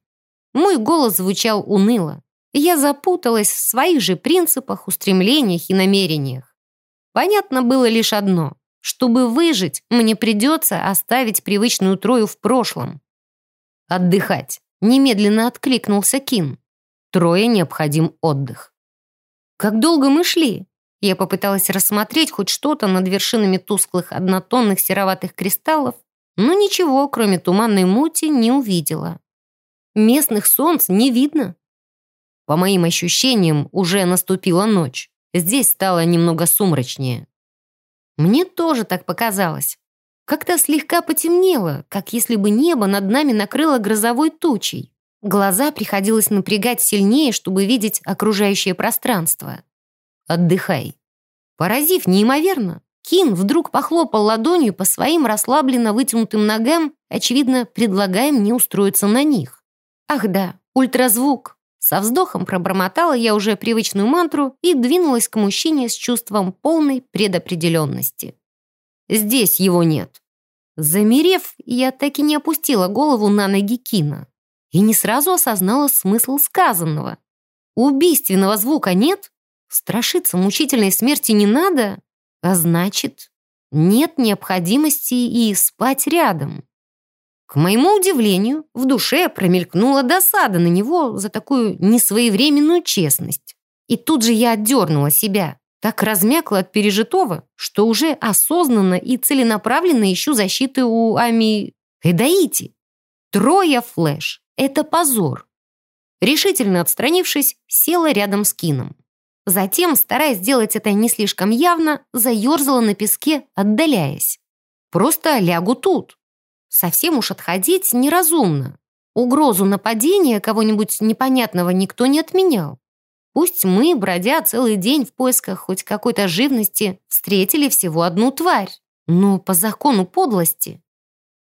Мой голос звучал уныло. Я запуталась в своих же принципах, устремлениях и намерениях. Понятно было лишь одно. Чтобы выжить, мне придется оставить привычную Трою в прошлом. Отдыхать. Немедленно откликнулся Кин. Трое необходим отдых. Как долго мы шли? Я попыталась рассмотреть хоть что-то над вершинами тусклых однотонных сероватых кристаллов, но ничего, кроме туманной мути, не увидела. Местных солнц не видно. По моим ощущениям, уже наступила ночь. Здесь стало немного сумрачнее. Мне тоже так показалось. Как-то слегка потемнело, как если бы небо над нами накрыло грозовой тучей. Глаза приходилось напрягать сильнее, чтобы видеть окружающее пространство. «Отдыхай». Поразив неимоверно, Кин вдруг похлопал ладонью по своим расслабленно вытянутым ногам, очевидно, предлагая мне устроиться на них. «Ах да, ультразвук!» Со вздохом пробормотала я уже привычную мантру и двинулась к мужчине с чувством полной предопределенности. «Здесь его нет». Замерев, я так и не опустила голову на ноги Кина и не сразу осознала смысл сказанного. Убийственного звука нет? Страшиться мучительной смерти не надо? А значит, нет необходимости и спать рядом. К моему удивлению, в душе промелькнула досада на него за такую несвоевременную честность. И тут же я одернула себя, так размякла от пережитого, что уже осознанно и целенаправленно ищу защиты у Ами... Эдаити. Трое флэш. Это позор. Решительно отстранившись, села рядом с Кином. Затем, стараясь сделать это не слишком явно, заерзала на песке, отдаляясь. Просто лягу тут. Совсем уж отходить неразумно. Угрозу нападения кого-нибудь непонятного никто не отменял. Пусть мы, бродя целый день в поисках хоть какой-то живности, встретили всего одну тварь, но по закону подлости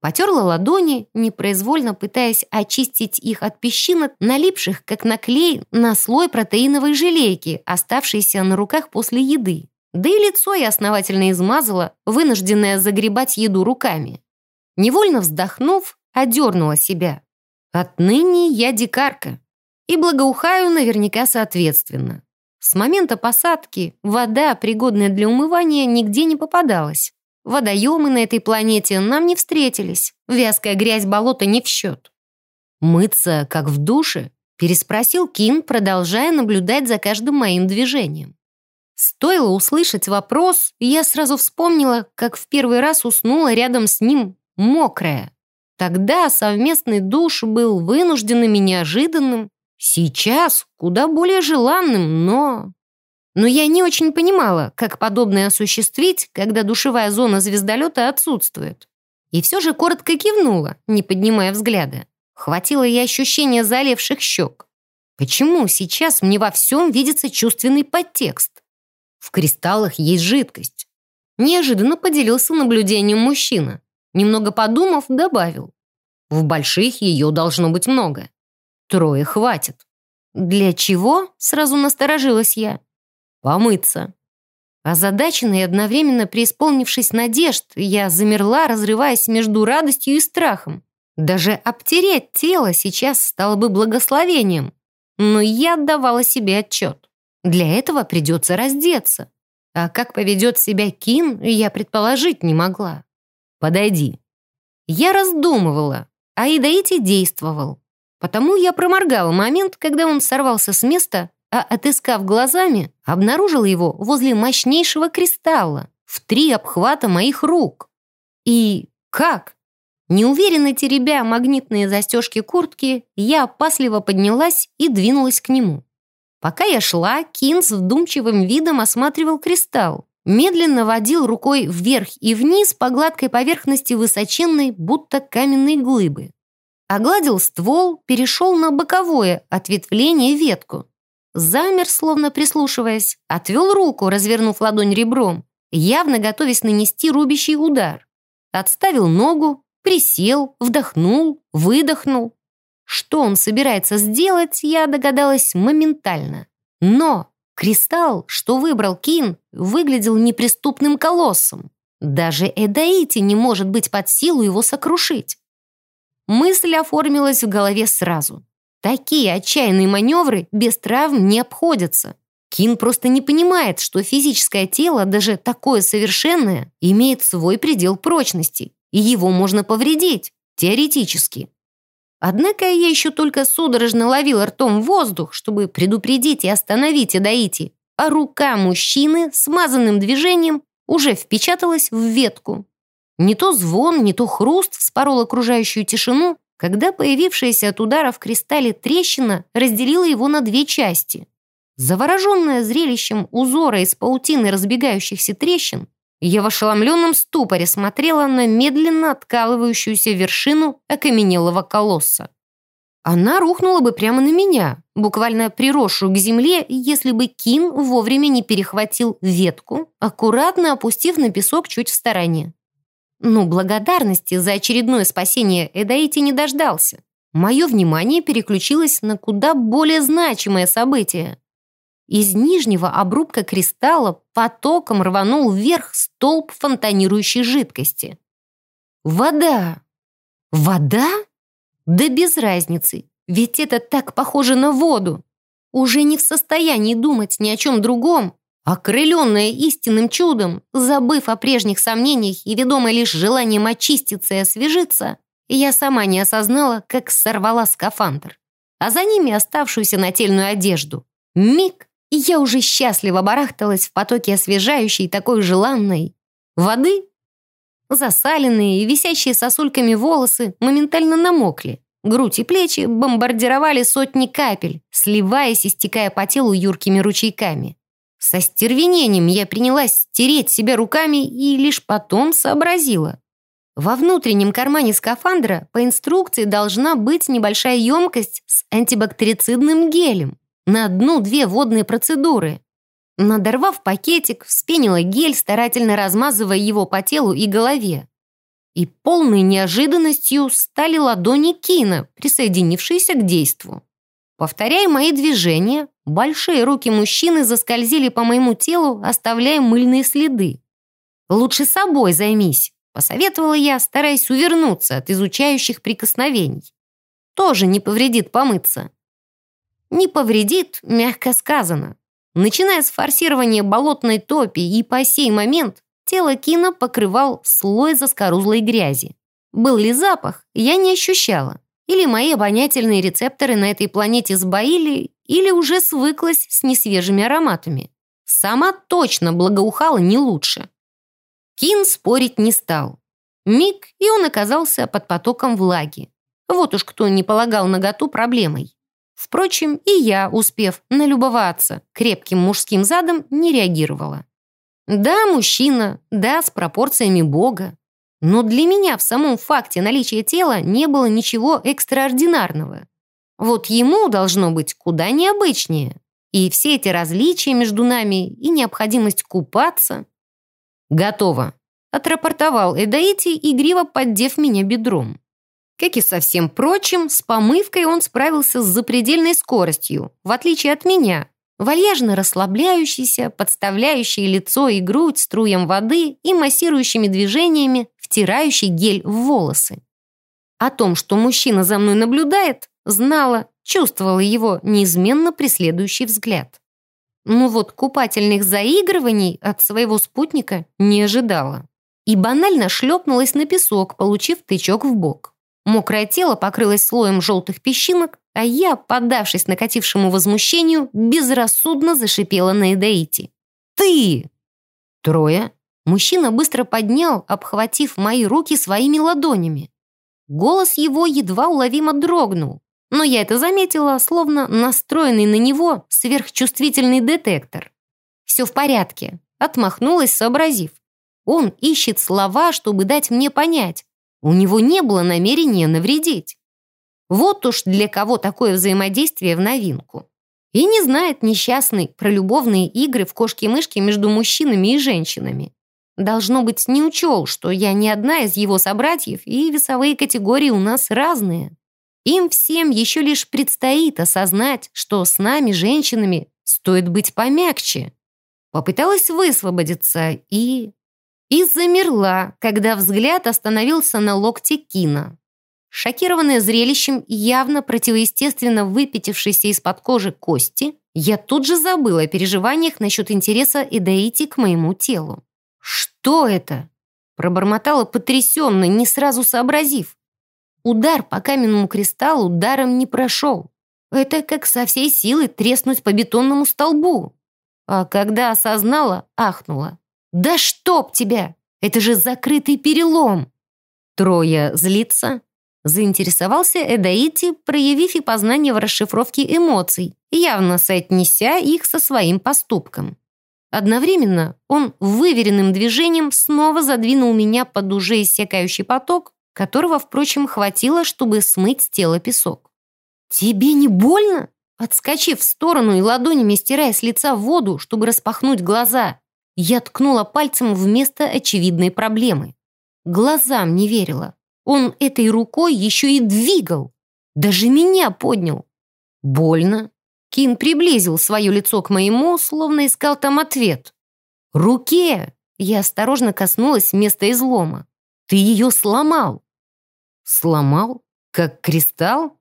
Потерла ладони, непроизвольно пытаясь очистить их от песчинок, налипших, как наклей, на слой протеиновой желейки, оставшейся на руках после еды. Да и лицо я основательно измазала, вынужденная загребать еду руками. Невольно вздохнув, одернула себя. Отныне я дикарка. И благоухаю наверняка соответственно. С момента посадки вода, пригодная для умывания, нигде не попадалась. Водоемы на этой планете нам не встретились. Вязкая грязь болота не в счет. «Мыться, как в душе?» переспросил Кин, продолжая наблюдать за каждым моим движением. Стоило услышать вопрос, я сразу вспомнила, как в первый раз уснула рядом с ним, мокрая. Тогда совместный душ был вынужденным и неожиданным, сейчас куда более желанным, но но я не очень понимала, как подобное осуществить, когда душевая зона звездолета отсутствует. И все же коротко кивнула, не поднимая взгляда. Хватило и ощущения залевших щек. Почему сейчас мне во всем видится чувственный подтекст? В кристаллах есть жидкость. Неожиданно поделился наблюдением мужчина. Немного подумав, добавил. В больших ее должно быть много. Трое хватит. Для чего? Сразу насторожилась я. Помыться. Озадаченная и одновременно преисполнившись надежд, я замерла, разрываясь между радостью и страхом. Даже обтереть тело сейчас стало бы благословением. Но я отдавала себе отчет. Для этого придется раздеться. А как поведет себя Кин, я предположить не могла. «Подойди». Я раздумывала, а Идаити действовал. Потому я проморгала момент, когда он сорвался с места а отыскав глазами, обнаружила его возле мощнейшего кристалла в три обхвата моих рук. И как? Неуверенно теребя магнитные застежки куртки, я опасливо поднялась и двинулась к нему. Пока я шла, Кин с вдумчивым видом осматривал кристалл, медленно водил рукой вверх и вниз по гладкой поверхности высоченной, будто каменной глыбы. Огладил ствол, перешел на боковое ответвление ветку, замер, словно прислушиваясь, отвел руку, развернув ладонь ребром, явно готовясь нанести рубящий удар. Отставил ногу, присел, вдохнул, выдохнул. Что он собирается сделать, я догадалась моментально. Но кристалл, что выбрал Кин, выглядел неприступным колоссом. Даже Эдаити не может быть под силу его сокрушить. Мысль оформилась в голове сразу. Такие отчаянные маневры без травм не обходятся. Кин просто не понимает, что физическое тело, даже такое совершенное, имеет свой предел прочности, и его можно повредить, теоретически. Однако я еще только судорожно ловил ртом воздух, чтобы предупредить и остановить Эдаити, а рука мужчины смазанным движением уже впечаталась в ветку. Не то звон, не то хруст вспорол окружающую тишину, когда появившаяся от удара в кристалле трещина разделила его на две части. Завороженная зрелищем узора из паутины разбегающихся трещин, я в ошеломленном ступоре смотрела на медленно откалывающуюся вершину окаменелого колосса. Она рухнула бы прямо на меня, буквально приросшую к земле, если бы Кин вовремя не перехватил ветку, аккуратно опустив на песок чуть в стороне. Но благодарности за очередное спасение Эдаити не дождался. Мое внимание переключилось на куда более значимое событие. Из нижнего обрубка кристалла потоком рванул вверх столб фонтанирующей жидкости. Вода! Вода? Да без разницы, ведь это так похоже на воду. Уже не в состоянии думать ни о чем другом, Окрыленная истинным чудом, забыв о прежних сомнениях и ведомая лишь желанием очиститься и освежиться, я сама не осознала, как сорвала скафандр, а за ними оставшуюся нательную одежду. Миг, и я уже счастливо барахталась в потоке освежающей, такой желанной воды. Засаленные и висящие сосульками волосы моментально намокли. Грудь и плечи бомбардировали сотни капель, сливаясь и стекая по телу юркими ручейками. Со стервенением я принялась стереть себя руками и лишь потом сообразила. Во внутреннем кармане скафандра по инструкции должна быть небольшая емкость с антибактерицидным гелем на одну-две водные процедуры. Надорвав пакетик, вспенила гель, старательно размазывая его по телу и голове. И полной неожиданностью стали ладони Кина, присоединившиеся к действу. Повторяя мои движения, большие руки мужчины заскользили по моему телу, оставляя мыльные следы. «Лучше собой займись», — посоветовала я, стараясь увернуться от изучающих прикосновений. «Тоже не повредит помыться». «Не повредит», мягко сказано. Начиная с форсирования болотной топи и по сей момент, тело Кина покрывал слой заскорузлой грязи. Был ли запах, я не ощущала. Или мои обонятельные рецепторы на этой планете сбоили, или уже свыклась с несвежими ароматами. Сама точно благоухала не лучше. Кин спорить не стал. Миг, и он оказался под потоком влаги. Вот уж кто не полагал наготу проблемой. Впрочем, и я, успев налюбоваться крепким мужским задом, не реагировала. Да, мужчина, да, с пропорциями Бога, но для меня в самом факте наличия тела не было ничего экстраординарного. Вот ему должно быть куда необычнее. И все эти различия между нами и необходимость купаться. «Готово», — отрапортовал Эдаити, игриво поддев меня бедром. Как и со всем прочим, с помывкой он справился с запредельной скоростью, в отличие от меня, вальяжно расслабляющийся, подставляющий лицо и грудь струям воды и массирующими движениями втирающий гель в волосы. О том, что мужчина за мной наблюдает, знала, чувствовала его неизменно преследующий взгляд. Но вот купательных заигрываний от своего спутника не ожидала. И банально шлепнулась на песок, получив тычок в бок. Мокрое тело покрылось слоем желтых песчинок, а я, поддавшись накатившему возмущению, безрассудно зашипела на Эдаити. «Ты!» Трое Мужчина быстро поднял, обхватив мои руки своими ладонями. Голос его едва уловимо дрогнул, но я это заметила, словно настроенный на него сверхчувствительный детектор. «Все в порядке», — отмахнулась, сообразив. «Он ищет слова, чтобы дать мне понять. У него не было намерения навредить. Вот уж для кого такое взаимодействие в новинку. И не знает несчастный про любовные игры в кошки-мышки между мужчинами и женщинами. Должно быть, не учел, что я не одна из его собратьев, и весовые категории у нас разные. Им всем еще лишь предстоит осознать, что с нами, женщинами, стоит быть помягче. Попыталась высвободиться и... И замерла, когда взгляд остановился на локте Кина. Шокированная зрелищем явно противоестественно выпятившейся из-под кожи кости, я тут же забыла о переживаниях насчет интереса Идаити к моему телу. «Что это?» Пробормотала потрясенно, не сразу сообразив. Удар по каменному кристаллу даром не прошел. Это как со всей силы треснуть по бетонному столбу. А когда осознала, ахнула. «Да чтоб тебя! Это же закрытый перелом!» Трое злится. Заинтересовался Эдаити, проявив и познание в расшифровке эмоций, явно соотнеся их со своим поступком. Одновременно он выверенным движением снова задвинул меня под уже иссякающий поток, которого, впрочем, хватило, чтобы смыть с тела песок. «Тебе не больно?» Отскочив в сторону и ладонями стирая с лица воду, чтобы распахнуть глаза, я ткнула пальцем вместо очевидной проблемы. Глазам не верила. Он этой рукой еще и двигал. Даже меня поднял. Больно. Кин приблизил свое лицо к моему, словно искал там ответ. «Руке!» Я осторожно коснулась места излома. «Ты ее сломал!» «Сломал? Как кристалл?»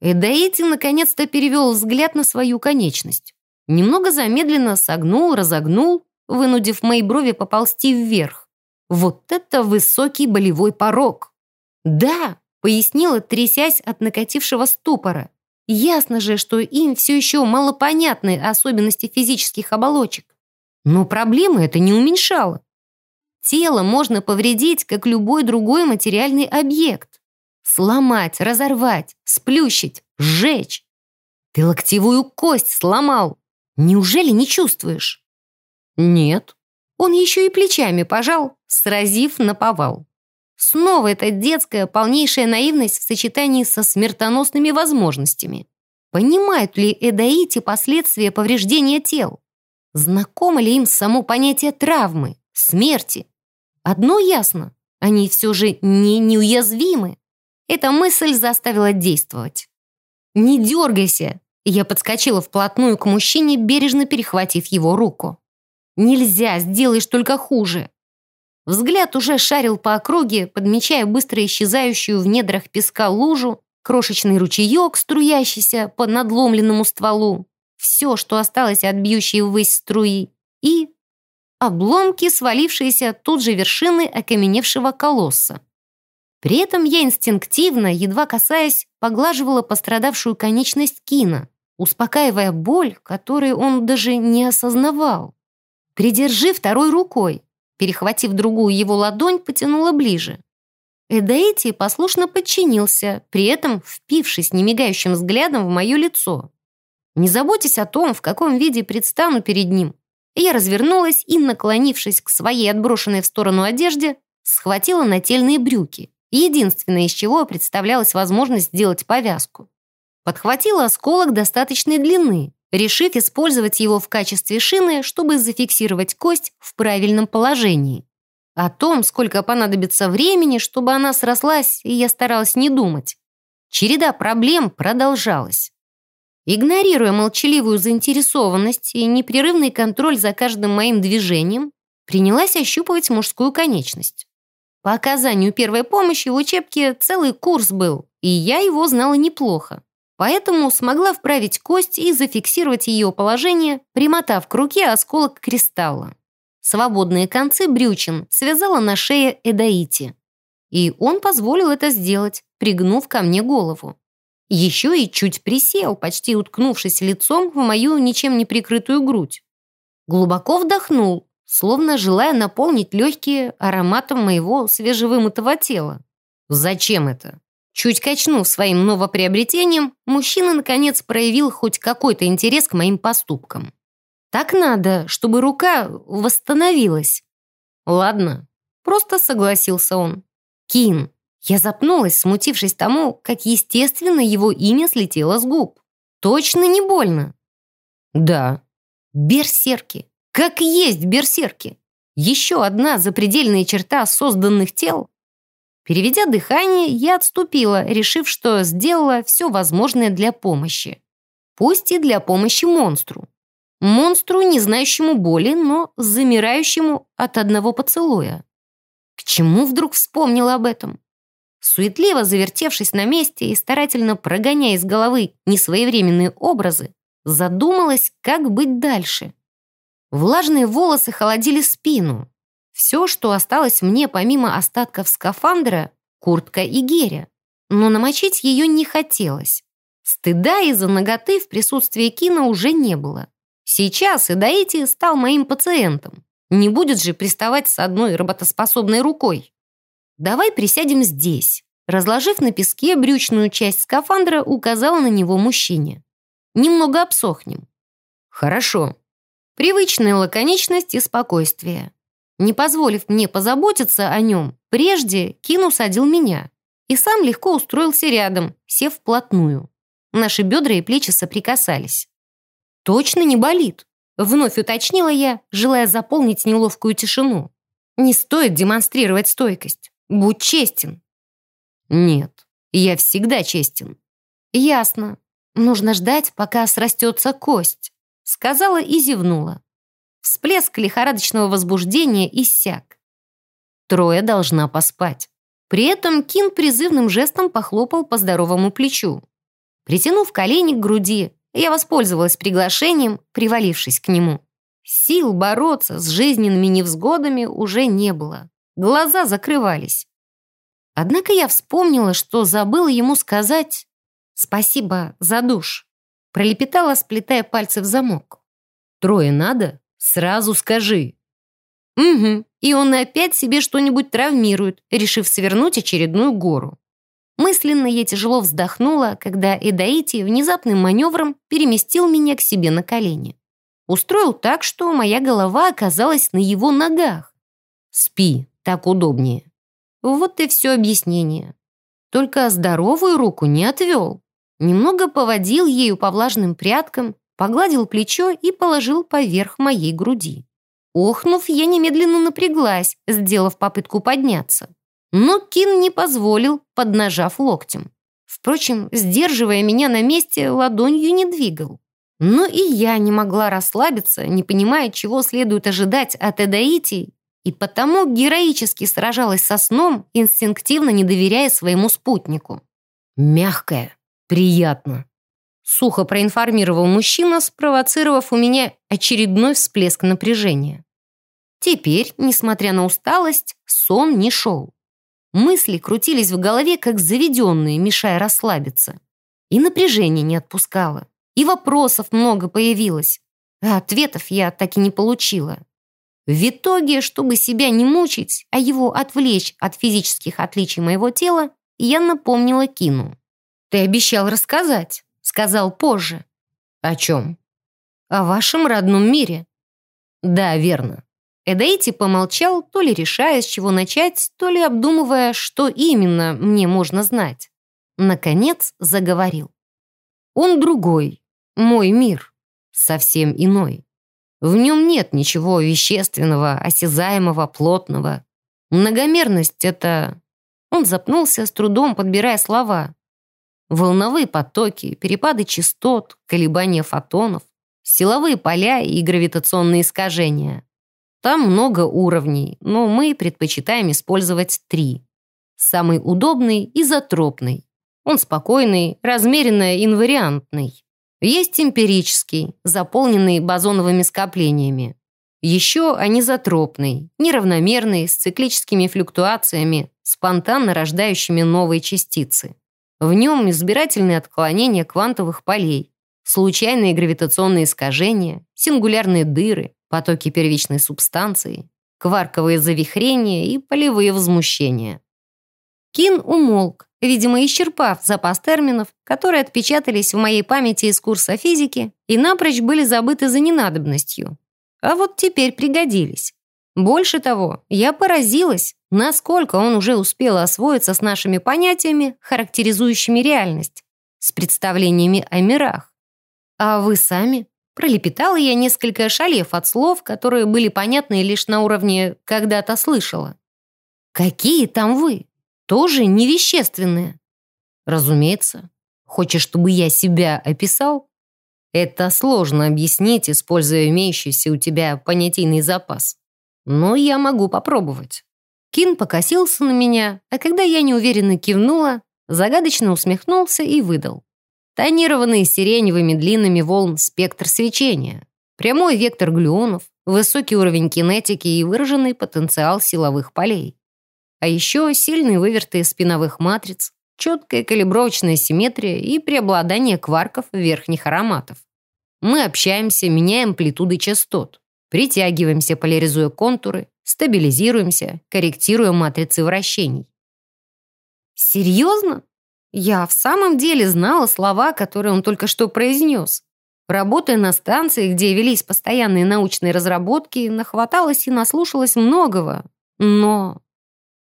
Эдаити наконец-то перевел взгляд на свою конечность. Немного замедленно согнул, разогнул, вынудив мои брови поползти вверх. Вот это высокий болевой порог! «Да!» — пояснила, трясясь от накатившего ступора. Ясно же, что им все еще малопонятны особенности физических оболочек. Но проблемы это не уменьшало. Тело можно повредить, как любой другой материальный объект. Сломать, разорвать, сплющить, сжечь. Ты локтевую кость сломал. Неужели не чувствуешь? Нет. Он еще и плечами пожал, сразив на повал. Снова эта детская, полнейшая наивность в сочетании со смертоносными возможностями. Понимают ли эдаити последствия повреждения тел? Знакомо ли им само понятие травмы, смерти? Одно ясно, они все же не неуязвимы. Эта мысль заставила действовать. «Не дергайся!» Я подскочила вплотную к мужчине, бережно перехватив его руку. «Нельзя, сделаешь только хуже!» Взгляд уже шарил по округе, подмечая быстро исчезающую в недрах песка лужу, крошечный ручеек, струящийся по надломленному стволу, все, что осталось от бьющей ввысь струи, и обломки, свалившиеся тут же вершины окаменевшего колосса. При этом я инстинктивно, едва касаясь, поглаживала пострадавшую конечность Кина, успокаивая боль, которую он даже не осознавал. «Придержи второй рукой», Перехватив другую его ладонь, потянула ближе. Эдаити послушно подчинился, при этом впившись немигающим взглядом в мое лицо. Не заботясь о том, в каком виде предстану перед ним, я развернулась и, наклонившись к своей отброшенной в сторону одежде, схватила нательные брюки, единственное из чего представлялась возможность сделать повязку. Подхватила осколок достаточной длины, решив использовать его в качестве шины, чтобы зафиксировать кость в правильном положении. О том, сколько понадобится времени, чтобы она срослась, я старалась не думать. Череда проблем продолжалась. Игнорируя молчаливую заинтересованность и непрерывный контроль за каждым моим движением, принялась ощупывать мужскую конечность. По оказанию первой помощи в учебке целый курс был, и я его знала неплохо поэтому смогла вправить кость и зафиксировать ее положение, примотав к руке осколок кристалла. Свободные концы брючин связала на шее Эдаити. И он позволил это сделать, пригнув ко мне голову. Еще и чуть присел, почти уткнувшись лицом в мою ничем не прикрытую грудь. Глубоко вдохнул, словно желая наполнить легкие ароматом моего свежевымытого тела. Зачем это? Чуть качнув своим новоприобретением, мужчина, наконец, проявил хоть какой-то интерес к моим поступкам. Так надо, чтобы рука восстановилась. Ладно, просто согласился он. Кин. Я запнулась, смутившись тому, как естественно его имя слетело с губ. Точно не больно? Да. Берсерки. Как есть берсерки. Еще одна запредельная черта созданных тел, Переведя дыхание, я отступила, решив, что сделала все возможное для помощи. Пусть и для помощи монстру. Монстру, не знающему боли, но замирающему от одного поцелуя. К чему вдруг вспомнила об этом? Суетливо завертевшись на месте и старательно прогоняя из головы несвоевременные образы, задумалась, как быть дальше. Влажные волосы холодили спину, все, что осталось мне помимо остатков скафандра, куртка и геря. но намочить ее не хотелось. Стыда из-за ноготы в присутствии Кина уже не было. Сейчас Идаити стал моим пациентом. Не будет же приставать с одной работоспособной рукой. Давай присядем здесь. Разложив на песке брючную часть скафандра, указала на него мужчине. Немного обсохнем. Хорошо. Привычная лаконичность и спокойствие. Не позволив мне позаботиться о нем, прежде Кин усадил меня и сам легко устроился рядом, сев вплотную. Наши бедра и плечи соприкасались. «Точно не болит?» — вновь уточнила я, желая заполнить неловкую тишину. «Не стоит демонстрировать стойкость. Будь честен». «Нет, я всегда честен». «Ясно. Нужно ждать, пока срастется кость», — сказала и зевнула. Всплеск лихорадочного возбуждения иссяк. Трое должна поспать. При этом Кин призывным жестом похлопал по здоровому плечу. Притянув колени к груди, я воспользовалась приглашением, привалившись к нему. Сил бороться с жизненными невзгодами уже не было. Глаза закрывались. Однако я вспомнила, что забыла ему сказать «спасибо за душ». Пролепетала, сплетая пальцы в замок. «Трое надо? Сразу скажи». «Угу». И он опять себе что-нибудь травмирует, решив свернуть очередную гору. Мысленно я тяжело вздохнула, когда Эдаити внезапным маневром переместил меня к себе на колени. Устроил так, что моя голова оказалась на его ногах. «Спи, так удобнее». Вот и все объяснение. Только здоровую руку не отвел. Немного поводил ею по влажным прядкам, погладил плечо и положил поверх моей груди. Охнув, я немедленно напряглась, сделав попытку подняться. Но Кин не позволил, поднажав локтем. Впрочем, сдерживая меня на месте, ладонью не двигал. Но и я не могла расслабиться, не понимая, чего следует ожидать от Эдаити, и потому героически сражалась со сном, инстинктивно не доверяя своему спутнику. «Мягкая, приятно», — сухо проинформировал мужчина, спровоцировав у меня очередной всплеск напряжения. Теперь, несмотря на усталость, сон не шел. Мысли крутились в голове, как заведенные, мешая расслабиться. И напряжение не отпускало. И вопросов много появилось. А ответов я так и не получила. В итоге, чтобы себя не мучить, а его отвлечь от физических отличий моего тела, я напомнила Кину. «Ты обещал рассказать», — сказал позже. «О чем?» «О вашем родном мире». «Да, верно. Эдейти помолчал, то ли решая, с чего начать, то ли обдумывая, что именно мне можно знать. Наконец заговорил. Он другой, мой мир, совсем иной. В нем нет ничего вещественного, осязаемого, плотного. Многомерность — это... Он запнулся, с трудом подбирая слова. Волновые потоки, перепады частот, колебания фотонов, силовые поля и гравитационные искажения. Там много уровней, но мы предпочитаем использовать три. Самый удобный – изотропный. Он спокойный, размеренно инвариантный. Есть эмпирический, заполненный бозоновыми скоплениями. Еще анизотропный, неравномерный, с циклическими флюктуациями, спонтанно рождающими новые частицы. В нем избирательные отклонения квантовых полей, случайные гравитационные искажения, сингулярные дыры, потоки первичной субстанции, кварковые завихрения и полевые возмущения. Кин умолк, видимо, исчерпав запас терминов, которые отпечатались в моей памяти из курса физики и напрочь были забыты за ненадобностью. А вот теперь пригодились. Больше того, я поразилась, насколько он уже успел освоиться с нашими понятиями, характеризующими реальность, с представлениями о мирах. А вы сами? Пролепетала я несколько шалев от слов, которые были понятны лишь на уровне «когда-то слышала». «Какие там вы? Тоже невещественные?» «Разумеется. Хочешь, чтобы я себя описал?» «Это сложно объяснить, используя имеющийся у тебя понятийный запас. Но я могу попробовать». Кин покосился на меня, а когда я неуверенно кивнула, загадочно усмехнулся и выдал. Тонированный сиреневыми длинными волн спектр свечения, прямой вектор глюонов, высокий уровень кинетики и выраженный потенциал силовых полей. А еще сильные выверты спиновых матриц, четкая калибровочная симметрия и преобладание кварков верхних ароматов. Мы общаемся, меняем амплитуды частот, притягиваемся, поляризуя контуры, стабилизируемся, корректируя матрицы вращений. Серьезно? Я в самом деле знала слова, которые он только что произнес. Работая на станции, где велись постоянные научные разработки, нахваталась и наслушалась многого. Но...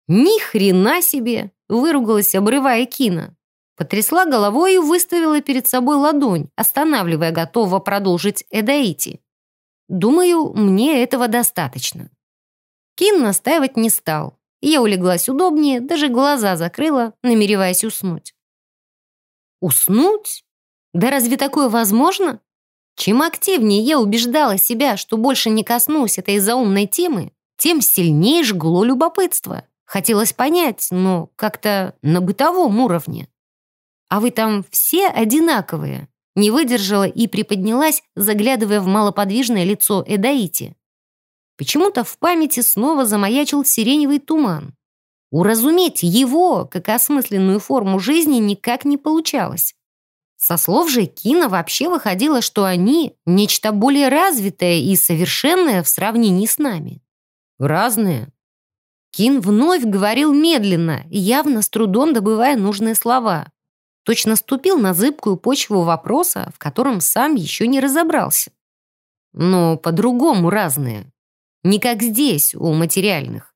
Ни хрена себе! Выругалась, обрывая кино. Потрясла головой и выставила перед собой ладонь, останавливая готового продолжить Эдаити. Думаю, мне этого достаточно. Кин настаивать не стал. Я улеглась удобнее, даже глаза закрыла, намереваясь уснуть. Уснуть? Да разве такое возможно? Чем активнее я убеждала себя, что больше не коснусь этой заумной темы, тем сильнее жгло любопытство. Хотелось понять, но как-то на бытовом уровне. А вы там все одинаковые. Не выдержала и приподнялась, заглядывая в малоподвижное лицо Эдаити. Почему-то в памяти снова замаячил сиреневый туман. Уразуметь его, как осмысленную форму жизни, никак не получалось. Со слов же Кина вообще выходило, что они — нечто более развитое и совершенное в сравнении с нами. Разные. Кин вновь говорил медленно, явно с трудом добывая нужные слова. Точно ступил на зыбкую почву вопроса, в котором сам еще не разобрался. Но по-другому разные. Не как здесь, у материальных.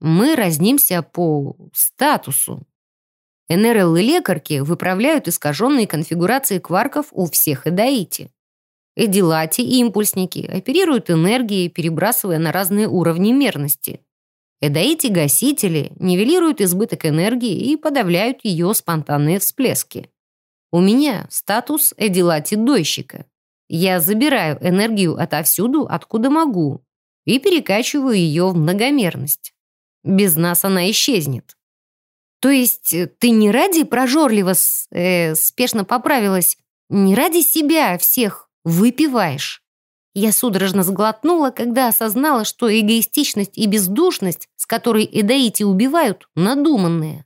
Мы разнимся по статусу. НРЛ и лекарки выправляют искаженные конфигурации кварков у всех эдаити. Эдилати и импульсники оперируют энергией, перебрасывая на разные уровни мерности. Эдаити-гасители нивелируют избыток энергии и подавляют ее спонтанные всплески. У меня статус эдилати-дойщика. Я забираю энергию отовсюду, откуда могу, и перекачиваю ее в многомерность. Без нас она исчезнет. То есть э, ты не ради прожорливо э, спешно поправилась, не ради себя всех выпиваешь. Я судорожно сглотнула, когда осознала, что эгоистичность и бездушность, с которой эдаити убивают, надуманные.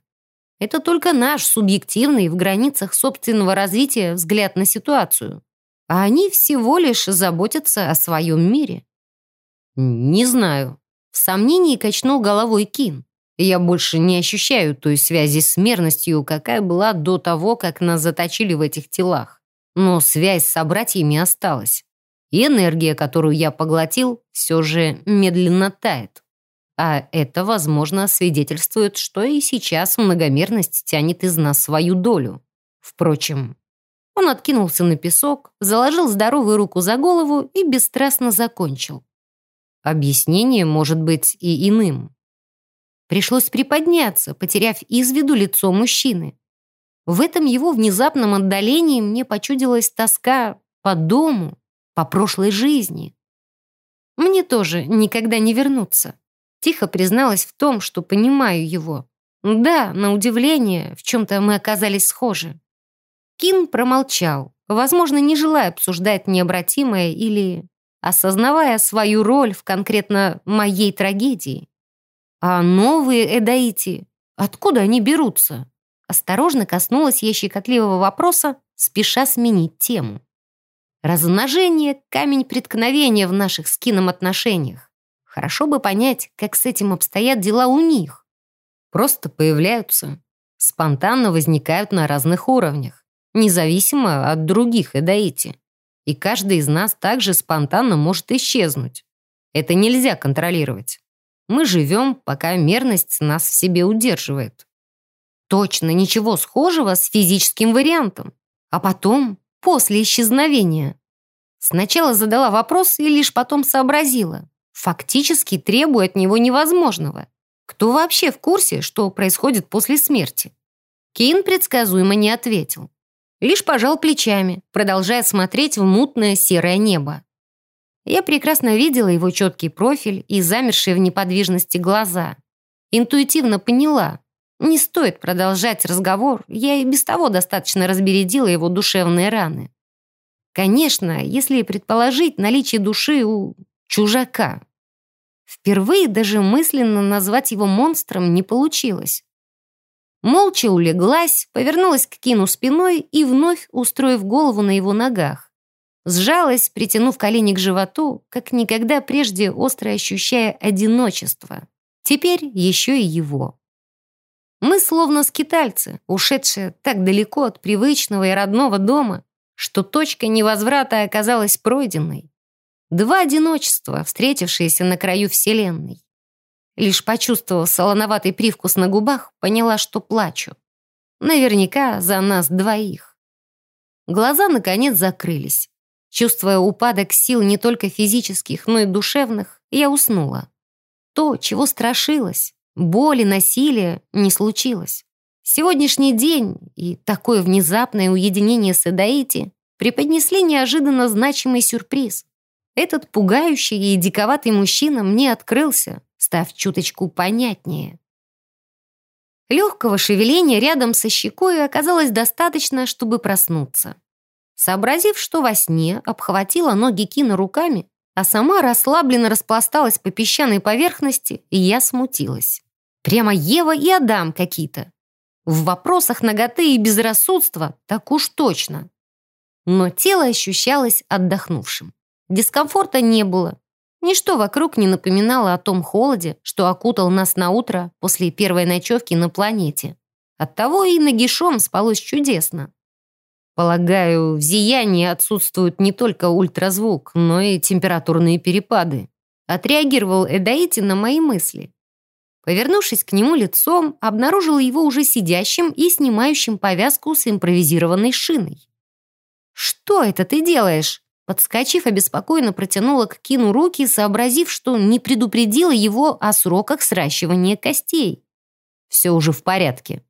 Это только наш субъективный в границах собственного развития взгляд на ситуацию. А они всего лишь заботятся о своем мире. Не знаю. В сомнении качнул головой Кин. Я больше не ощущаю той связи с мерностью, какая была до того, как нас заточили в этих телах. Но связь с собратьями осталась. И энергия, которую я поглотил, все же медленно тает. А это, возможно, свидетельствует, что и сейчас многомерность тянет из нас свою долю. Впрочем, он откинулся на песок, заложил здоровую руку за голову и бесстрастно закончил. Объяснение может быть и иным. Пришлось приподняться, потеряв из виду лицо мужчины. В этом его внезапном отдалении мне почудилась тоска по дому, по прошлой жизни. Мне тоже никогда не вернуться. Тихо призналась в том, что понимаю его. Да, на удивление, в чем-то мы оказались схожи. Кин промолчал, возможно, не желая обсуждать необратимое или осознавая свою роль в конкретно моей трагедии. А новые эдаити, откуда они берутся? Осторожно коснулась я щекотливого вопроса, спеша сменить тему. Размножение — камень преткновения в наших с Кином отношениях. Хорошо бы понять, как с этим обстоят дела у них. Просто появляются, спонтанно возникают на разных уровнях, независимо от других эдаити. И каждый из нас также спонтанно может исчезнуть. Это нельзя контролировать. Мы живем, пока мерность нас в себе удерживает. Точно ничего схожего с физическим вариантом. А потом, после исчезновения. Сначала задала вопрос и лишь потом сообразила. Фактически требую от него невозможного. Кто вообще в курсе, что происходит после смерти? Кейн предсказуемо не ответил. Лишь пожал плечами, продолжая смотреть в мутное серое небо. Я прекрасно видела его четкий профиль и замершие в неподвижности глаза. Интуитивно поняла. Не стоит продолжать разговор, я и без того достаточно разбередила его душевные раны. Конечно, если предположить наличие души у чужака. Впервые даже мысленно назвать его монстром не получилось. Молча улеглась, повернулась к Кину спиной и вновь устроив голову на его ногах. Сжалась, притянув колени к животу, как никогда прежде остро ощущая одиночество. Теперь еще и его. Мы словно скитальцы, ушедшие так далеко от привычного и родного дома, что точка невозврата оказалась пройденной. Два одиночества, встретившиеся на краю Вселенной. Лишь почувствовав солоноватый привкус на губах, поняла, что плачу. Наверняка за нас двоих. Глаза, наконец, закрылись. Чувствуя упадок сил не только физических, но и душевных, я уснула. То, чего страшилась, боли, насилия, не случилось. Сегодняшний день и такое внезапное уединение с Эдаити преподнесли неожиданно значимый сюрприз. Этот пугающий и диковатый мужчина мне открылся, став чуточку понятнее. Легкого шевеления рядом со щекой оказалось достаточно, чтобы проснуться. Сообразив, что во сне, обхватила ноги Кина руками, а сама расслабленно распласталась по песчаной поверхности, и я смутилась. Прямо Ева и Адам какие-то. В вопросах ноготы и безрассудства так уж точно. Но тело ощущалось отдохнувшим. Дискомфорта не было. Ничто вокруг не напоминало о том холоде, что окутал нас на утро после первой ночевки на планете. Оттого и нагишом спалось чудесно. Полагаю, в зиянии отсутствует не только ультразвук, но и температурные перепады. Отреагировал Эдаити на мои мысли. Повернувшись к нему лицом, обнаружил его уже сидящим и снимающим повязку с импровизированной шиной. «Что это ты делаешь?» Подскочив, обеспокоенно протянула к Кину руки, сообразив, что не предупредила его о сроках сращивания костей. Все уже в порядке.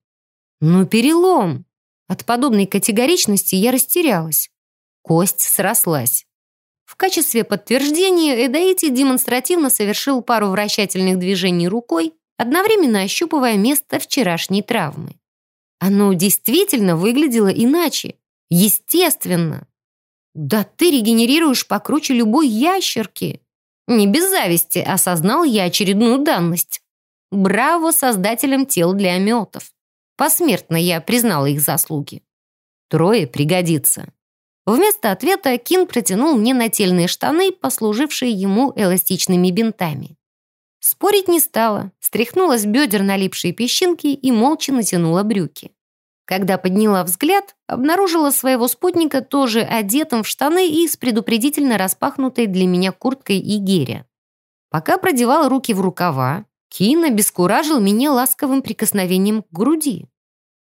«Ну, перелом!» От подобной категоричности я растерялась. Кость срослась. В качестве подтверждения Эдаити демонстративно совершил пару вращательных движений рукой, одновременно ощупывая место вчерашней травмы. Оно действительно выглядело иначе. Естественно. Да ты регенерируешь покруче любой ящерки. Не без зависти осознал я очередную данность. Браво создателям тел для ометов. Посмертно я признала их заслуги. Трое пригодится. Вместо ответа Кин протянул мне нательные штаны, послужившие ему эластичными бинтами. Спорить не стала, стряхнула с бедер налипшие песчинки и молча натянула брюки. Когда подняла взгляд, обнаружила своего спутника тоже одетым в штаны и с предупредительно распахнутой для меня курткой и геря. Пока продевала руки в рукава, Кин обескуражил меня ласковым прикосновением к груди.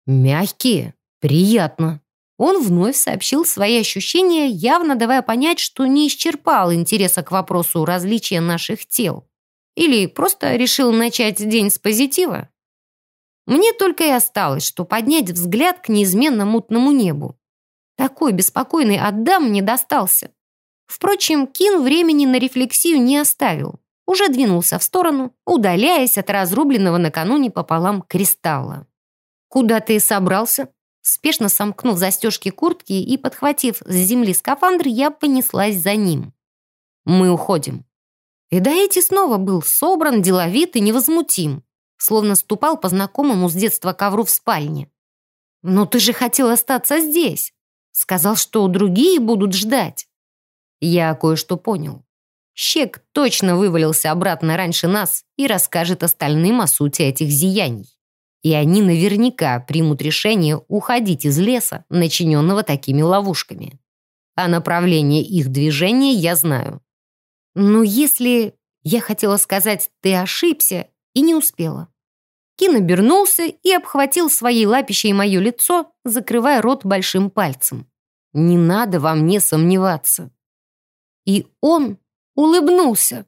«Мягкие, приятно». Он вновь сообщил свои ощущения, явно давая понять, что не исчерпал интереса к вопросу различия наших тел. Или просто решил начать день с позитива. Мне только и осталось, что поднять взгляд к неизменно мутному небу. Такой беспокойный отдам мне достался. Впрочем, Кин времени на рефлексию не оставил уже двинулся в сторону, удаляясь от разрубленного накануне пополам кристалла. «Куда ты собрался?» Спешно сомкнув застежки куртки и подхватив с земли скафандр, я понеслась за ним. «Мы уходим». И до эти снова был собран, деловит и невозмутим, словно ступал по знакомому с детства ковру в спальне. «Но ты же хотел остаться здесь!» Сказал, что другие будут ждать. Я кое-что понял. Щек точно вывалился обратно раньше нас и расскажет остальным о сути этих зияний. И они наверняка примут решение уходить из леса, начиненного такими ловушками. А направление их движения я знаю. Но если... Я хотела сказать, ты ошибся, и не успела. Кин обернулся и обхватил своей лапищей мое лицо, закрывая рот большим пальцем. Не надо во мне сомневаться. И он улыбнулся.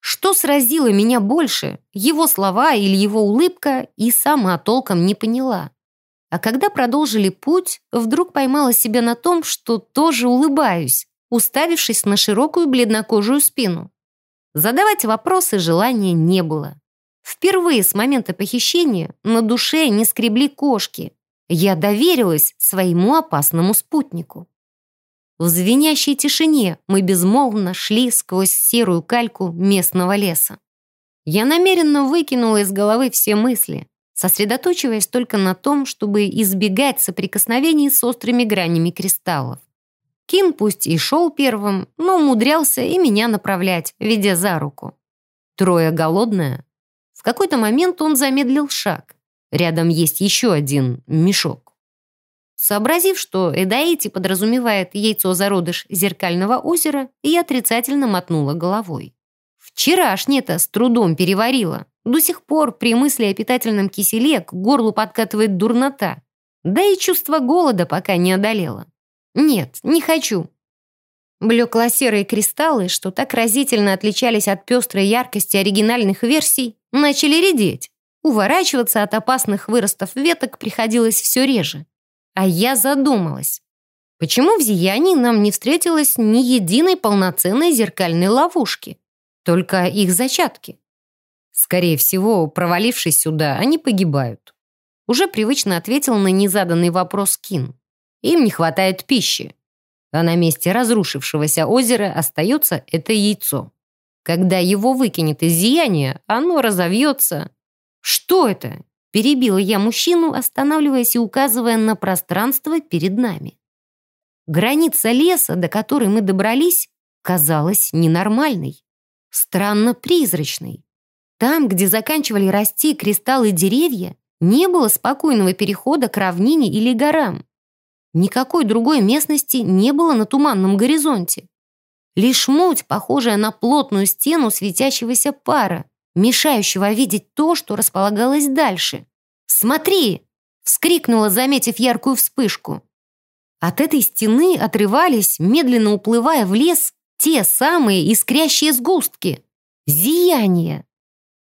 Что сразило меня больше, его слова или его улыбка, и сама толком не поняла. А когда продолжили путь, вдруг поймала себя на том, что тоже улыбаюсь, уставившись на широкую бледнокожую спину. Задавать вопросы желания не было. Впервые с момента похищения на душе не скребли кошки. Я доверилась своему опасному спутнику. В звенящей тишине мы безмолвно шли сквозь серую кальку местного леса. Я намеренно выкинула из головы все мысли, сосредоточиваясь только на том, чтобы избегать соприкосновений с острыми гранями кристаллов. Кин пусть и шел первым, но умудрялся и меня направлять, ведя за руку. Трое голодная. В какой-то момент он замедлил шаг. Рядом есть еще один мешок. Сообразив, что Эдаити подразумевает яйцо-зародыш зеркального озера, я отрицательно мотнула головой. Вчерашнее-то с трудом переварила. До сих пор при мысли о питательном киселе к горлу подкатывает дурнота. Да и чувство голода пока не одолело. Нет, не хочу. Блекло-серые кристаллы, что так разительно отличались от пестрой яркости оригинальных версий, начали редеть. Уворачиваться от опасных выростов веток приходилось все реже. А я задумалась. Почему в Зиянии нам не встретилось ни единой полноценной зеркальной ловушки? Только их зачатки. Скорее всего, провалившись сюда, они погибают. Уже привычно ответил на незаданный вопрос Кин. Им не хватает пищи. А на месте разрушившегося озера остается это яйцо. Когда его выкинет из зияния, оно разовьется. «Что это?» – перебила я мужчину, останавливаясь и указывая на пространство перед нами. Граница леса, до которой мы добрались, казалась ненормальной, странно призрачной. Там, где заканчивали расти кристаллы деревья, не было спокойного перехода к равнине или горам. Никакой другой местности не было на туманном горизонте. Лишь муть, похожая на плотную стену светящегося пара, мешающего видеть то, что располагалось дальше. «Смотри!» — вскрикнула, заметив яркую вспышку. От этой стены отрывались, медленно уплывая в лес, те самые искрящие сгустки. Зияние.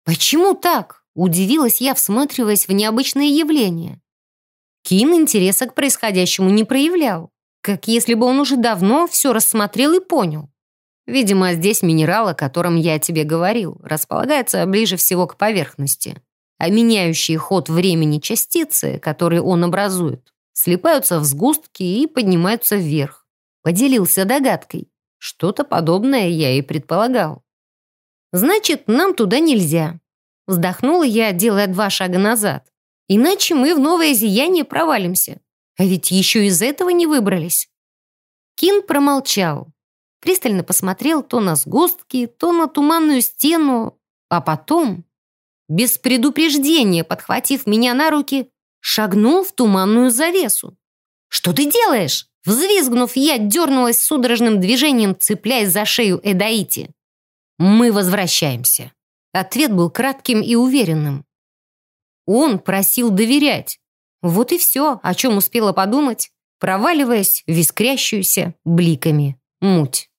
Почему так? Удивилась я, всматриваясь в необычное явление. Кин интереса к происходящему не проявлял, как если бы он уже давно все рассмотрел и понял. Видимо, здесь минерал, о котором я тебе говорил, располагается ближе всего к поверхности, а меняющие ход времени частицы, которые он образует, слипаются в сгустки и поднимаются вверх. Поделился догадкой. Что-то подобное я и предполагал. «Значит, нам туда нельзя», Вздохнула я, делая два шага назад. Иначе мы в новое зияние провалимся. А ведь еще из этого не выбрались. Кин промолчал. Пристально посмотрел то на сгустки, то на туманную стену, а потом, без предупреждения, подхватив меня на руки, шагнул в туманную завесу. «Что ты делаешь?» Взвизгнув, я дернулась судорожным движением, цепляясь за шею Эдаити. «Мы возвращаемся». Ответ был кратким и уверенным. Он просил доверять. Вот и все, о чем успела подумать, проваливаясь в искрящуюся бликами муть.